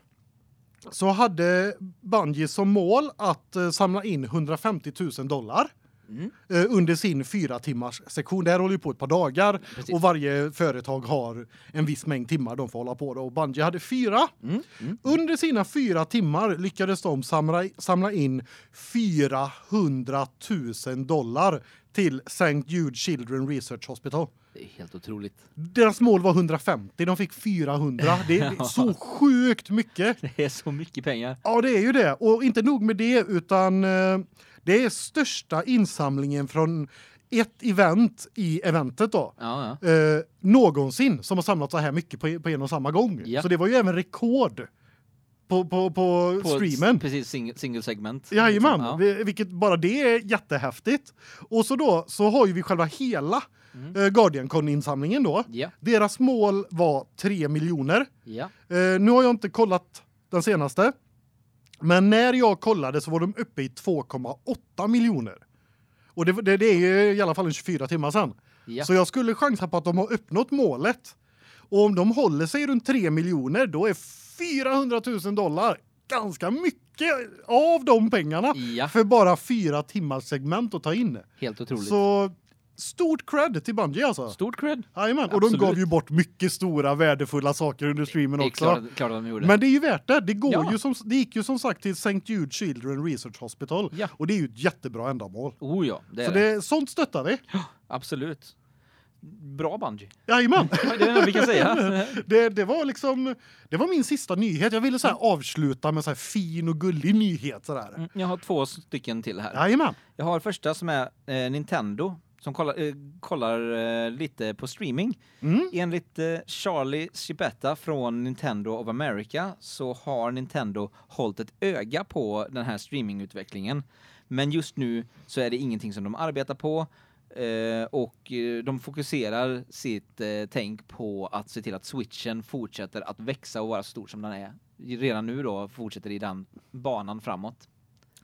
så hade Bungie som mål att eh, samla in 150 000 dollar. Mm. eh, under sin fyra timmars sektion. Det här håller ju på ett par dagar Precis. och varje företag har en viss mängd timmar de får hålla på då. Och Bungie hade fyra. Mm. Mm. Under sina fyra timmar lyckades de samla, samla in 400 000 dollar till St. Jude Children Research Hospital. Det är helt otroligt. Deras mål var 150, de fick 400. Det är så sjukt mycket. Det är så mycket pengar. Ja, det är ju det. Och inte nog med det utan eh, det är största insamlingen från ett event i eventet då. Ja, ja. Eh, någonsin som har samlat så här mycket på, på en och samma gång. Ja. Så det var ju även rekord på på på, På streamen. Precis, single, single segment. Ja. vi- vilket bara det är jättehäftigt. Och så då så har ju vi själva hela Mm. eh, Guardiancon insamlingen då. Ja, Deras mål var 3 miljoner. ja. Eh, nu har jag inte kollat den senaste. Men när jag kollade så var de uppe i 2,8 miljoner. Och det, det, det är ju i alla fall en 24 timmar sedan. ja. Så jag skulle chansa på att de har uppnått målet. Och om de håller sig runt 3 miljoner då är 400 000 dollar ganska mycket av de pengarna Ja, för bara fyra timmars segment att ta in. helt otroligt. Så stort cred till Bungie alltså. Stort cred. Jajamän, och de gav ju bort mycket stora värdefulla saker under streamen också. klart, klart de gjorde. Men det är ju värt det. Det går Ja. ju som det gick ju som sagt till St. Jude Children Research Hospital Ja. och det är ju ett jättebra ändamål. oh ja, det är Så det. det sånt stöttar vi. Absolut. Bra Bungie. Jajamän. Det är det vi kan säga. Det, det var liksom det var min sista nyhet. Jag ville så avsluta med så här fin och gullig nyhet så där. Mm, Jag har två stycken till här. Jajamän. Jag har första som är eh, Nintendo som kollar, eh, kollar eh, lite på streaming. Mm. Enligt eh, Charlie Schibetta från Nintendo of America så har Nintendo hållit ett öga på den här streamingutvecklingen. Men just nu så är det ingenting som de arbetar på eh, och eh, de fokuserar sitt eh, tänk på att se till att switchen fortsätter att växa och vara så stor som den är. Redan nu då fortsätter i den banan framåt.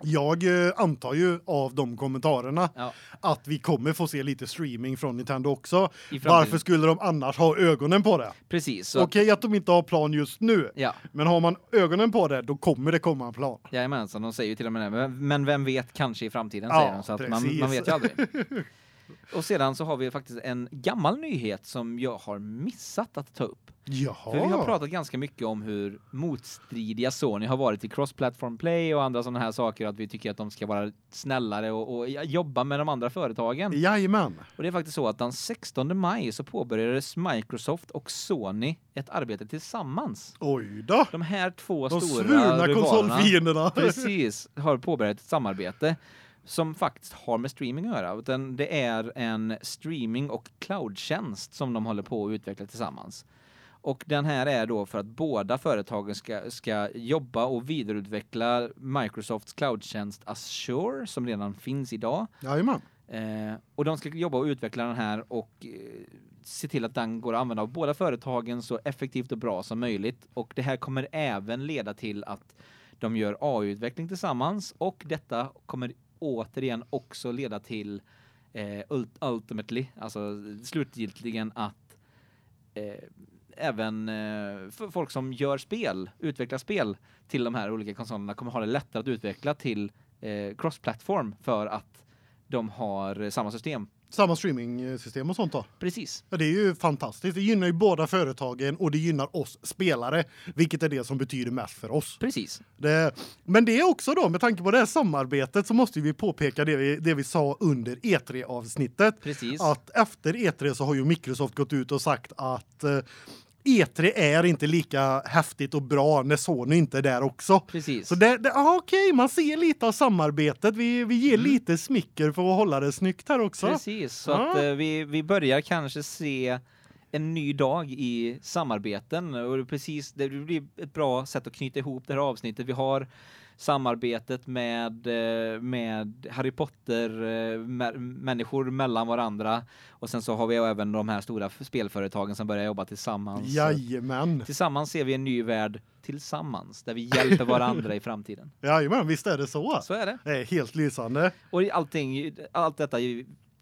Jag eh, antar ju av de kommentarerna Ja, att vi kommer få se lite streaming från Nintendo också. Varför skulle de annars ha ögonen på det? Precis. Så Okej att de inte har plan just nu, Ja, men har man ögonen på det då kommer det komma en plan. jajamensan, de säger ju till och med det. Men- Men vem vet, kanske i framtiden Ja, säger de, så att man, man vet ju aldrig. Och sedan så har vi faktiskt en gammal nyhet som jag har missat att ta upp. Jaha. För vi har pratat ganska mycket om hur motstridiga Sony har varit i cross-platform play och andra sådana här saker, att vi tycker att de ska vara snällare och, och jobba med de andra företagen. Jajamän. Och det är faktiskt så att den 16 maj så påbörjades Microsoft och Sony ett arbete tillsammans. Oj då. De här två De stora rivalerna- konsolfienderna. Precis, har påbörjat ett samarbete som faktiskt har med streaming att göra. Utan det är en streaming och cloudtjänst som de håller på att utveckla tillsammans. Och den här är då för att båda företagen ska, ska jobba och vidareutveckla Microsofts cloudtjänst Azure som redan finns idag. Jajamän. Eh, och de ska jobba och utveckla den här och eh, se till att den går att använda av båda företagen så effektivt och bra som möjligt. Och det här kommer även leda till att de gör AI-utveckling tillsammans och detta kommer återigen också leda till eh, ultimately, alltså slutgiltigen att eh, även eh, för folk som gör spel, utvecklar spel till de här olika konsolerna kommer ha det lättare att utveckla till eh, cross-platform för att de har samma system. Samma streamingsystem och sånt då. Precis. Ja, det är ju fantastiskt. Det gynnar ju båda företagen och det gynnar oss spelare, vilket är det som betyder mest för oss. Precis. Det, men det är också då med tanke på det här samarbetet så måste vi påpeka det vi det vi sa under E3 avsnittet Precis. att efter E3 så har ju Microsoft gått ut och sagt att eh, E3 är inte lika häftigt och bra när Sony inte är där också. Precis. Så det, det ah, okej, okay, man ser lite av samarbetet. Vi vi ger Mm. lite smicker för att hålla det snyggt här också. Precis, så Ja. att eh, vi vi börjar kanske se en ny dag i samarbeten och det precis det blir ett bra sätt att knyta ihop det här avsnittet. Vi har samarbetet med eh, med Harry Potter eh, mä- människor mellan varandra och sen så har vi även de här stora spelföretagen som börjar jobba tillsammans. Jajamän. Tillsammans ser vi en ny värld tillsammans där vi hjälper varandra i framtiden. Jajamän, visst är det så. Så är det. Det är helt lysande. Och allting allt detta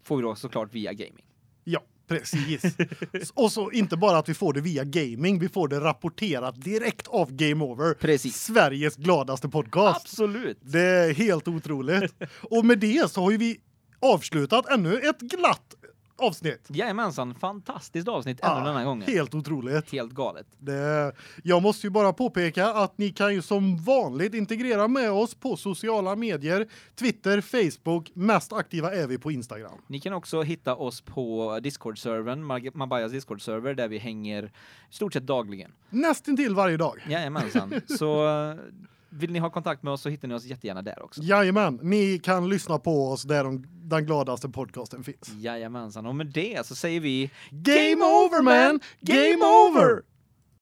får vi då såklart via gaming. Ja, precis. och så inte bara att vi får det via gaming, vi får det rapporterat direkt av Game Over. Precis. Sveriges gladaste podcast. Absolut. Det är helt otroligt. och med det så har ju vi avslutat ännu ett glatt avsnitt. Jajamensan, fantastiskt avsnitt ännu Ja, den här gången. Helt otroligt. Helt galet. Det, jag måste ju bara påpeka att ni kan ju som vanligt integrera med oss på sociala medier, Twitter, Facebook, mest aktiva är vi på Instagram. Ni kan också hitta oss på Discord-servern, Mabayas Discord-server, där vi hänger stort sett dagligen. Nästintill varje dag. Jajamensan. så vill ni ha kontakt med oss så hittar ni oss jättegärna där också. Jajamän, ni kan lyssna på oss där de, den gladaste podcasten finns. Jajamensan. Och med det så säger vi Game over man! Game over!